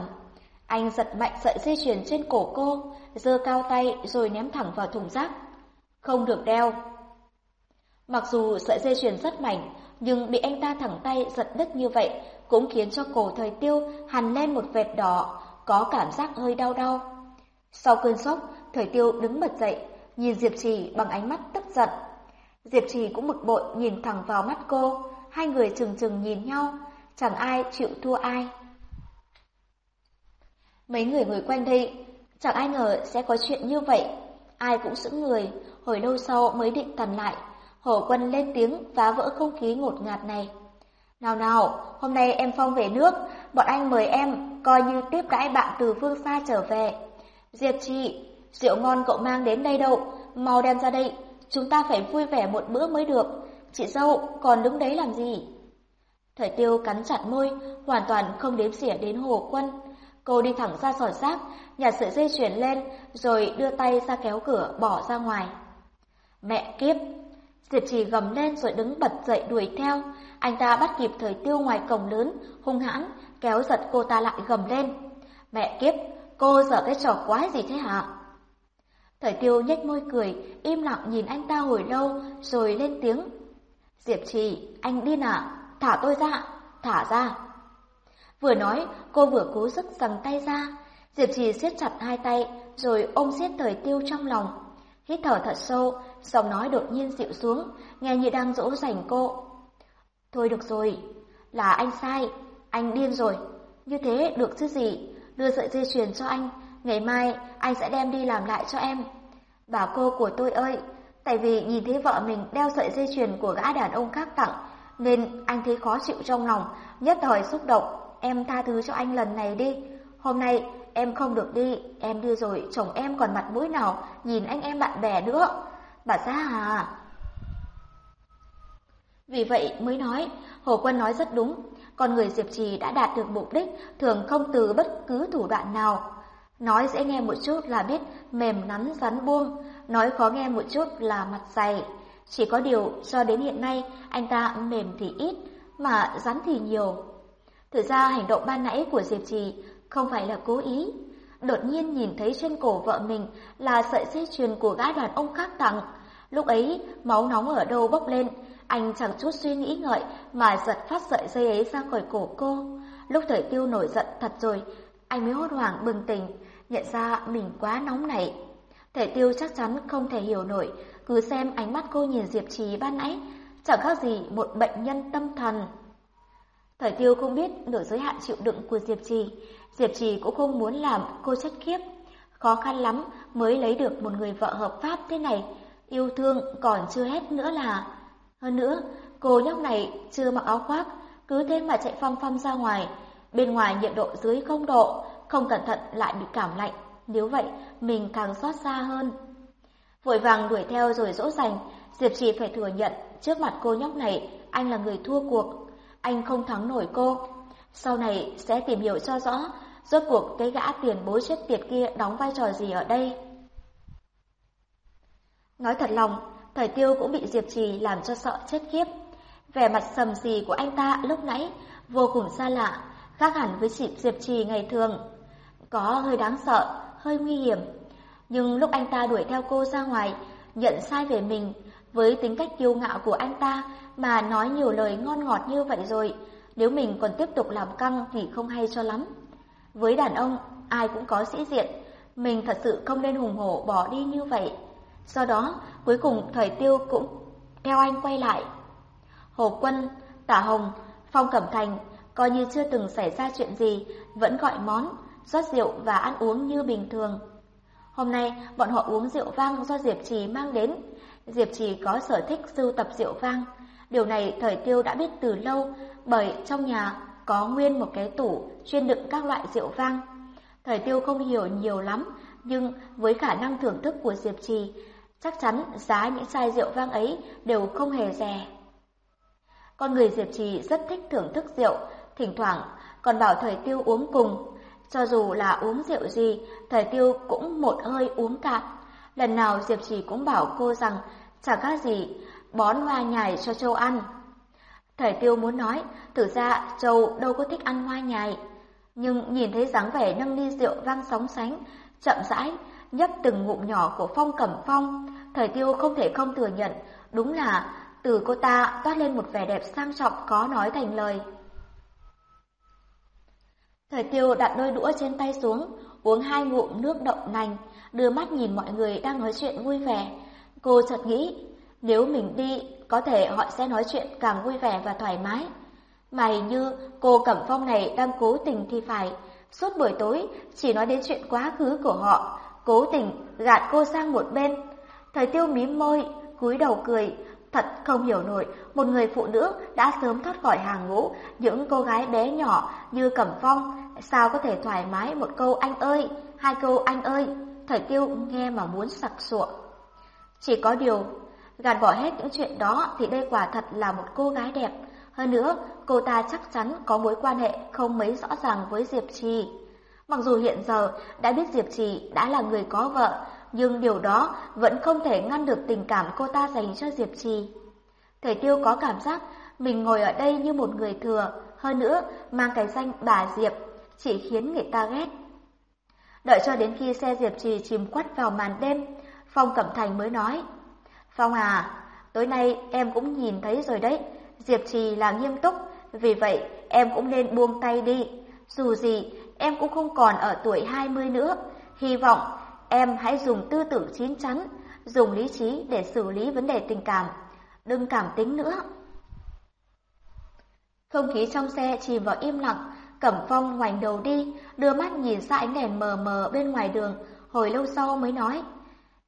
Anh giật mạnh sợi dây chuyền trên cổ cô, giơ cao tay rồi ném thẳng vào thùng rác. Không được đeo. Mặc dù sợi dây chuyền rất mảnh, nhưng bị anh ta thẳng tay giật đứt như vậy cũng khiến cho cổ thời tiêu hằn lên một vệt đỏ, có cảm giác hơi đau đau. Sau cơn sốc, thời tiêu đứng bật dậy, nhìn Diệp Trì bằng ánh mắt tức giận. Diệp Trì cũng bực bội nhìn thẳng vào mắt cô, hai người chừng chừng nhìn nhau, chẳng ai chịu thua ai. Mấy người ngồi quanh đây, chẳng ai ngờ sẽ có chuyện như vậy, ai cũng sững người, hồi lâu sau mới định thần lại. Hổ quân lên tiếng phá vỡ không khí ngột ngạt này. Nào nào, hôm nay em Phong về nước, bọn anh mời em, coi như tiếp đãi bạn từ phương xa trở về. Diệp chị, rượu ngon cậu mang đến đây đâu, mau đem ra đây, chúng ta phải vui vẻ một bữa mới được. Chị dâu, còn đứng đấy làm gì? Thời tiêu cắn chặt môi, hoàn toàn không đếm xỉa đến hồ quân. Cô đi thẳng ra sỏi rác, nhặt sợi dây chuyển lên, rồi đưa tay ra kéo cửa bỏ ra ngoài. Mẹ kiếp! Diệp trì gầm lên rồi đứng bật dậy đuổi theo. Anh ta bắt kịp thời tiêu ngoài cổng lớn, hung hãn, kéo giật cô ta lại gầm lên. Mẹ kiếp! Cô dở cái trò quái gì thế hả? Thời tiêu nhếch môi cười, im lặng nhìn anh ta hồi lâu, rồi lên tiếng. Diệp trì, anh điên à? Thả tôi ra, thả ra. Vừa nói, cô vừa cố sức giằng tay ra. Diệp trì siết chặt hai tay, rồi ôm siết thời tiêu trong lòng. Hít thở thật sâu, giọng nói đột nhiên dịu xuống, nghe như đang dỗ dành cô. Thôi được rồi, là anh sai, anh điên rồi. Như thế được chứ gì, đưa sợi dây chuyền cho anh, ngày mai anh sẽ đem đi làm lại cho em. Bà cô của tôi ơi, tại vì nhìn thấy vợ mình đeo sợi dây chuyền của gã đàn ông khác tặng, nên anh thấy khó chịu trong lòng, nhất thời xúc động, em tha thứ cho anh lần này đi. Hôm nay em không được đi, em đi rồi chồng em còn mặt mũi nào nhìn anh em bạn bè nữa. Bà ra à? Vì vậy mới nói, Hồ Quân nói rất đúng, con người Diệp Trì đã đạt được mục đích thường không từ bất cứ thủ đoạn nào. Nói dễ nghe một chút là biết mềm nắn rắn buông, nói khó nghe một chút là mặt dày. Chỉ có điều cho đến hiện nay anh ta mềm thì ít, mà rắn thì nhiều. Thực ra hành động ban nãy của Diệp Trì không phải là cố ý. Đột nhiên nhìn thấy trên cổ vợ mình là sợi dây chuyền của gã đàn ông khác tặng. Lúc ấy, máu nóng ở đâu bốc lên, anh chẳng chút suy nghĩ ngợi mà giật phát sợi dây ấy ra khỏi cổ cô. Lúc thời tiêu nổi giận thật rồi, anh mới hốt hoảng bừng tỉnh, nhận ra mình quá nóng nảy. Thể tiêu chắc chắn không thể hiểu nổi, cứ xem ánh mắt cô nhìn Diệp Trì ban nãy, chẳng khác gì một bệnh nhân tâm thần. Thời tiêu không biết nửa giới hạn chịu đựng của Diệp Trì, Diệp Trì cũng không muốn làm cô chất khiếp. Khó khăn lắm mới lấy được một người vợ hợp pháp thế này, yêu thương còn chưa hết nữa là... Hơn nữa, cô nhóc này chưa mặc áo khoác, cứ thế mà chạy phong phong ra ngoài. Bên ngoài nhiệt độ dưới không độ, không cẩn thận lại bị cảm lạnh. Nếu vậy, mình càng xót xa hơn. Vội vàng đuổi theo rồi dỗ dành, Diệp Trì phải thừa nhận trước mặt cô nhóc này, anh là người thua cuộc. Anh không thắng nổi cô. Sau này sẽ tìm hiểu cho rõ, rốt cuộc cái gã tiền bối chết tiệt kia đóng vai trò gì ở đây. Nói thật lòng, thời tiêu cũng bị Diệp Trì làm cho sợ chết khiếp. Vẻ mặt sầm xì của anh ta lúc nãy vô cùng xa lạ, khác hẳn với chị Diệp Trì ngày thường. Có hơi đáng sợ, hơi nguy hiểm. Nhưng lúc anh ta đuổi theo cô ra ngoài, nhận sai về mình, với tính cách kiêu ngạo của anh ta mà nói nhiều lời ngon ngọt như vậy rồi, nếu mình còn tiếp tục làm căng thì không hay cho lắm. Với đàn ông, ai cũng có sĩ diện, mình thật sự không nên hùng hổ bỏ đi như vậy. Do đó, cuối cùng thời tiêu cũng theo anh quay lại. Hồ Quân, Tả Hồng, Phong Cẩm Thành coi như chưa từng xảy ra chuyện gì, vẫn gọi món, rót rượu và ăn uống như bình thường. Hôm nay, bọn họ uống rượu vang do Diệp Trì mang đến. Diệp Trì có sở thích sưu tập rượu vang. Điều này thời tiêu đã biết từ lâu, bởi trong nhà có nguyên một cái tủ chuyên đựng các loại rượu vang. Thời tiêu không hiểu nhiều lắm, nhưng với khả năng thưởng thức của Diệp Trì, chắc chắn giá những chai rượu vang ấy đều không hề rẻ. Con người Diệp Trì rất thích thưởng thức rượu, thỉnh thoảng còn bảo thời tiêu uống cùng. Cho dù là uống rượu gì, thời tiêu cũng một hơi uống cạn. Lần nào Diệp Trì cũng bảo cô rằng chẳng khác gì bón hoa nhài cho châu ăn. Thời tiêu muốn nói, thử ra châu đâu có thích ăn hoa nhài. Nhưng nhìn thấy dáng vẻ nâng ly rượu vang sóng sánh, chậm rãi, nhấp từng ngụm nhỏ của phong cẩm phong, thời tiêu không thể không thừa nhận, đúng là từ cô ta toát lên một vẻ đẹp sang trọng có nói thành lời. Thời tiêu đặt đôi đũa trên tay xuống, uống hai ngụm nước đậu nành, đưa mắt nhìn mọi người đang nói chuyện vui vẻ. Cô chợt nghĩ, nếu mình đi, có thể họ sẽ nói chuyện càng vui vẻ và thoải mái. Mà hình như cô Cẩm Phong này đang cố tình thì phải, suốt buổi tối chỉ nói đến chuyện quá khứ của họ, cố tình gạt cô sang một bên. Thời tiêu mím môi, cúi đầu cười, thật không hiểu nổi, một người phụ nữ đã sớm thoát khỏi hàng ngũ, những cô gái bé nhỏ như Cẩm Phong, sao có thể thoải mái một câu anh ơi, hai câu anh ơi, thời tiêu nghe mà muốn sặc sụa. Chỉ có điều, gạt bỏ hết những chuyện đó thì đây quả thật là một cô gái đẹp. Hơn nữa, cô ta chắc chắn có mối quan hệ không mấy rõ ràng với Diệp Trì. Mặc dù hiện giờ đã biết Diệp Trì đã là người có vợ, nhưng điều đó vẫn không thể ngăn được tình cảm cô ta dành cho Diệp Trì. Thể tiêu có cảm giác mình ngồi ở đây như một người thừa, hơn nữa mang cái danh bà Diệp, chỉ khiến người ta ghét. Đợi cho đến khi xe Diệp Trì chìm quắt vào màn đêm, Phong Cẩm Thành mới nói, Phong à, tối nay em cũng nhìn thấy rồi đấy, Diệp Trì là nghiêm túc, vì vậy em cũng nên buông tay đi. Dù gì, em cũng không còn ở tuổi 20 nữa, hy vọng em hãy dùng tư tưởng chín chắn, dùng lý trí để xử lý vấn đề tình cảm, đừng cảm tính nữa. Không khí trong xe chìm vào im lặng, Cẩm Phong ngoảnh đầu đi, đưa mắt nhìn ra ánh đèn mờ mờ bên ngoài đường, hồi lâu sau mới nói.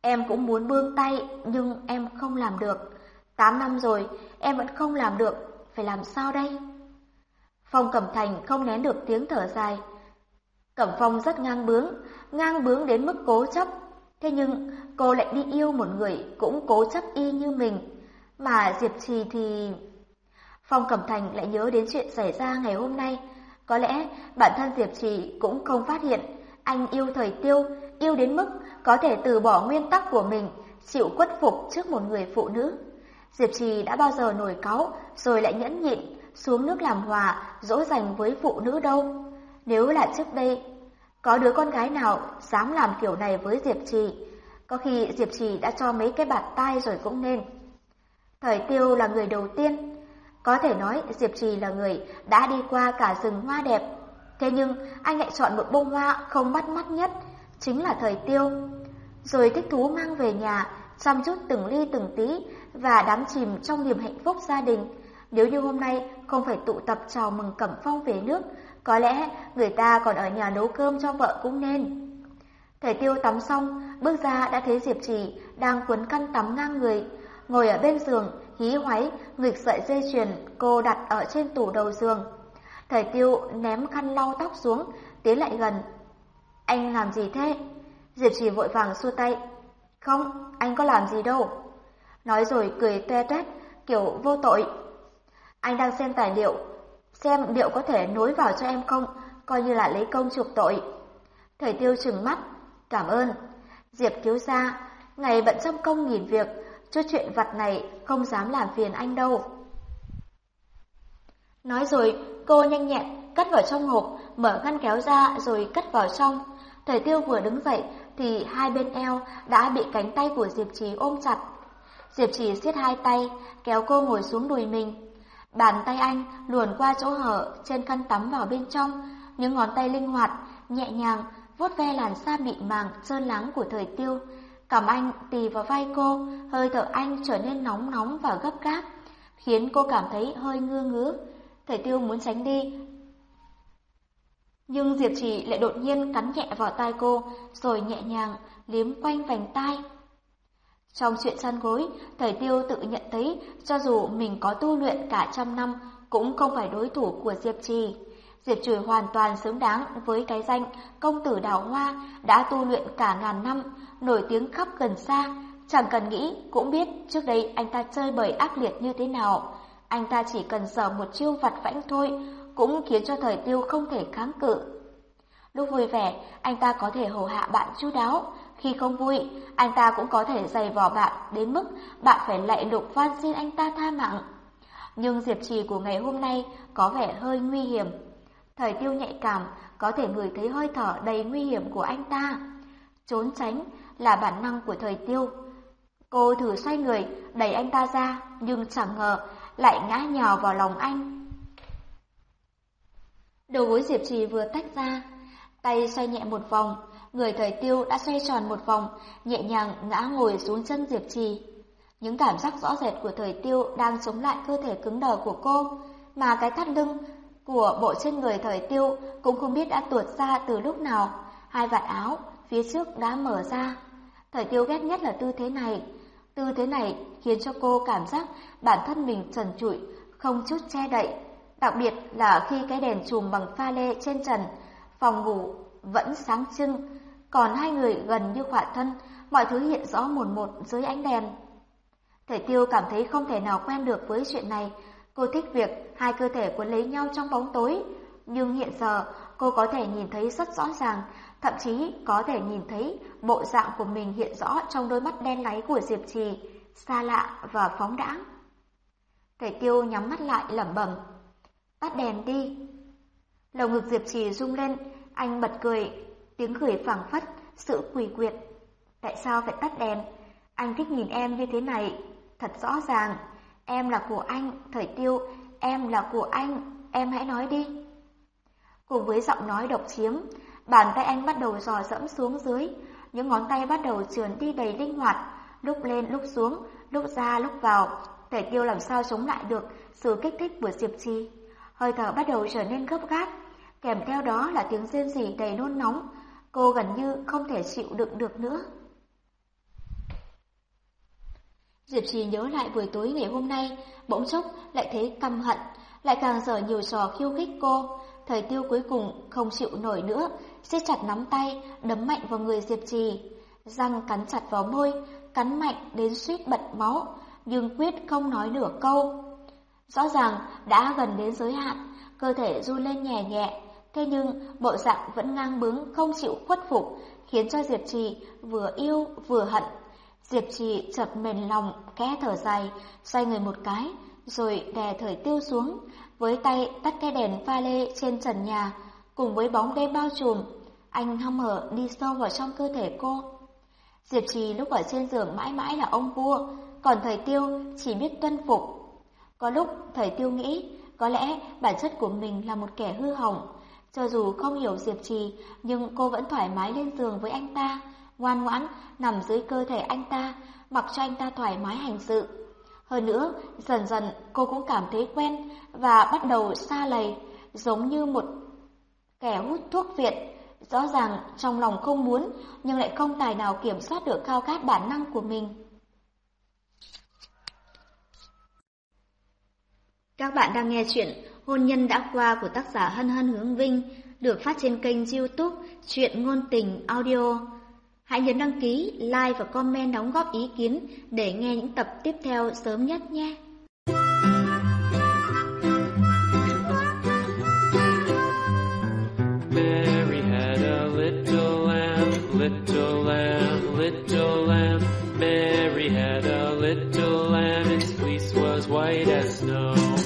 Em cũng muốn buông tay, nhưng em không làm được. Tám năm rồi, em vẫn không làm được, phải làm sao đây? Phong Cẩm Thành không nén được tiếng thở dài. Cẩm Phong rất ngang bướng, ngang bướng đến mức cố chấp. Thế nhưng cô lại đi yêu một người cũng cố chấp y như mình. Mà Diệp Trì thì... Phong Cẩm Thành lại nhớ đến chuyện xảy ra ngày hôm nay. Có lẽ bản thân Diệp Trì cũng không phát hiện anh yêu thời tiêu, yêu đến mức có thể từ bỏ nguyên tắc của mình, chịu khuất phục trước một người phụ nữ. Diệp Trì đã bao giờ nổi cáu rồi lại nhẫn nhịn, xuống nước làm hòa, dỗ dành với phụ nữ đâu. Nếu là trước đây, có đứa con gái nào dám làm kiểu này với Diệp Trì, có khi Diệp Trì đã cho mấy cái bạt tai rồi cũng nên. Thời tiêu là người đầu tiên, có thể nói Diệp Trì là người đã đi qua cả rừng hoa đẹp. Thế nhưng anh lại chọn một bông hoa không bắt mắt nhất, chính là thời tiêu. Rồi thích thú mang về nhà, chăm chút từng ly từng tí và đắm chìm trong niềm hạnh phúc gia đình. Nếu như hôm nay không phải tụ tập chào mừng Cẩm Phong về nước, có lẽ người ta còn ở nhà nấu cơm cho vợ cũng nên. Thầy tiêu tắm xong, bước ra đã thấy Diệp Trì đang quấn khăn tắm ngang người, ngồi ở bên giường, hí hoáy, nghịch sợi dây chuyền cô đặt ở trên tủ đầu giường. Thầy tiêu ném khăn lau tóc xuống, tiến lại gần. Anh làm gì thế? Diệp Trì vội vàng xua tay. Không, anh có làm gì đâu. Nói rồi cười toe toét, kiểu vô tội. Anh đang xem tài liệu, xem liệu có thể nối vào cho em không, coi như là lấy công chuộc tội. Thầy tiêu trừng mắt, cảm ơn. Diệp cứu ra, ngày bận trong công nghìn việc, chút chuyện vặt này không dám làm phiền anh đâu. Nói rồi, cô nhanh nhẹn cất vào trong hộp, mở ngăn kéo ra rồi cất vào trong. Thời tiêu vừa đứng dậy thì hai bên eo đã bị cánh tay của Diệp Trì ôm chặt. Diệp Trì siết hai tay, kéo cô ngồi xuống đùi mình. Bàn tay anh luồn qua chỗ hở trên khăn tắm vào bên trong, những ngón tay linh hoạt, nhẹ nhàng vuốt ve làn da mịn màng trơn láng của thời tiêu. Cầm anh tì vào vai cô, hơi thở anh trở nên nóng nóng và gấp gáp, khiến cô cảm thấy hơi ngơ ngứa. Thời tiêu muốn tránh đi. Nhưng Diệp Trì lại đột nhiên cắn nhẹ vào tai cô, rồi nhẹ nhàng liếm quanh vành tai. Trong chuyện chăn gối, thầy tiêu tự nhận thấy cho dù mình có tu luyện cả trăm năm cũng không phải đối thủ của Diệp Trì. Diệp Trì hoàn toàn xứng đáng với cái danh công tử đào hoa đã tu luyện cả ngàn năm, nổi tiếng khắp gần xa. Chẳng cần nghĩ cũng biết trước đây anh ta chơi bời ác liệt như thế nào. Anh ta chỉ cần sở một chiêu vặt vãnh thôi cũng khiến cho thời tiêu không thể kháng cự. Lúc vui vẻ, anh ta có thể hầu hạ bạn chu đáo, khi không vui, anh ta cũng có thể giày vò bạn đến mức bạn phải lạy lục van xin anh ta tha mạng. Nhưng Diệp Trì của ngày hôm nay có vẻ hơi nguy hiểm. Thời tiêu nhạy cảm có thể ngửi thấy hơi thở đầy nguy hiểm của anh ta. Trốn tránh là bản năng của thời tiêu. Cô thử xoay người, đẩy anh ta ra, nhưng chẳng ngờ lại ngã nhào vào lòng anh. Đầu gối Diệp Trì vừa tách ra, tay xoay nhẹ một vòng, người thời tiêu đã xoay tròn một vòng, nhẹ nhàng ngã ngồi xuống chân Diệp Trì. Những cảm giác rõ rệt của thời tiêu đang chống lại cơ thể cứng đờ của cô, mà cái thắt lưng của bộ trên người thời tiêu cũng không biết đã tuột ra từ lúc nào. Hai vạt áo phía trước đã mở ra. Thời tiêu ghét nhất là tư thế này. Tư thế này khiến cho cô cảm giác bản thân mình trần trụi, không chút che đậy. Đặc biệt là khi cái đèn chùm bằng pha lê trên trần, phòng ngủ vẫn sáng trưng, còn hai người gần như khỏa thân, mọi thứ hiện rõ một một dưới ánh đèn. Thể tiêu cảm thấy không thể nào quen được với chuyện này. Cô thích việc hai cơ thể cuốn lấy nhau trong bóng tối, nhưng hiện giờ cô có thể nhìn thấy rất rõ ràng, thậm chí có thể nhìn thấy bộ dạng của mình hiện rõ trong đôi mắt đen láy của Diệp Trì, xa lạ và phóng đãng. Thể tiêu nhắm mắt lại lẩm bẩm, tắt đèn đi. Lồng ngực Diệp Trì rung lên, anh bật cười, tiếng cười phảng phất, sự quỷ quyệt. Tại sao phải tắt đèn? Anh thích nhìn em như thế này, thật rõ ràng. Em là của anh, thời tiêu, em là của anh, em hãy nói đi. Cùng với giọng nói độc chiếm, bàn tay anh bắt đầu dò dẫm xuống dưới, những ngón tay bắt đầu trườn đi đầy linh hoạt, lúc lên lúc xuống, lúc ra lúc vào, thể tiêu làm sao chống lại được sự kích thích của Diệp Trì. Hơi thở bắt đầu trở nên gấp gáp, kèm theo đó là tiếng rên rỉ đầy nôn nóng, cô gần như không thể chịu đựng được nữa. Diệp Trì nhớ lại buổi tối ngày hôm nay, bỗng chốc lại thấy căm hận, lại càng dở nhiều trò khiêu khích cô. Thời tiêu cuối cùng không chịu nổi nữa, siết chặt nắm tay, đấm mạnh vào người Diệp Trì. Răng cắn chặt vào môi, cắn mạnh đến suýt bật máu, nhưng quyết không nói nửa câu. Rõ ràng đã gần đến giới hạn, cơ thể run lên nhẹ nhẹ, thế nhưng bộ dạng vẫn ngang bướng không chịu khuất phục, khiến cho Diệp Trì vừa yêu vừa hận. Diệp Trì chợt mềm lòng, kẽ thở dài, xoay người một cái, rồi đè thời tiêu xuống, với tay tắt cái đèn pha lê trên trần nhà, cùng với bóng đêm bao trùm. Anh hăm hở đi sâu vào trong cơ thể cô. Diệp Trì lúc ở trên giường mãi mãi là ông vua, còn thời tiêu chỉ biết tuân phục. Có lúc thầy tiêu nghĩ, có lẽ bản chất của mình là một kẻ hư hỏng. Cho dù không hiểu Diệp Trì, nhưng cô vẫn thoải mái lên giường với anh ta, ngoan ngoãn nằm dưới cơ thể anh ta, mặc cho anh ta thoải mái hành sự. Hơn nữa, dần dần cô cũng cảm thấy quen và bắt đầu xa lầy, giống như một kẻ hút thuốc viện. Rõ ràng trong lòng không muốn, nhưng lại không tài nào kiểm soát được khao khát bản năng của mình. Các bạn đang nghe chuyện Hôn nhân đã qua của tác giả Hân Hân Hướng Vinh được phát trên kênh youtube Chuyện Ngôn Tình Audio. Hãy nhấn đăng ký, like và comment đóng góp ý kiến để nghe những tập tiếp theo sớm nhất nhé. Mary had a little lamb, little lamb, little lamb. Mary had a little lamb, its fleece was white as snow.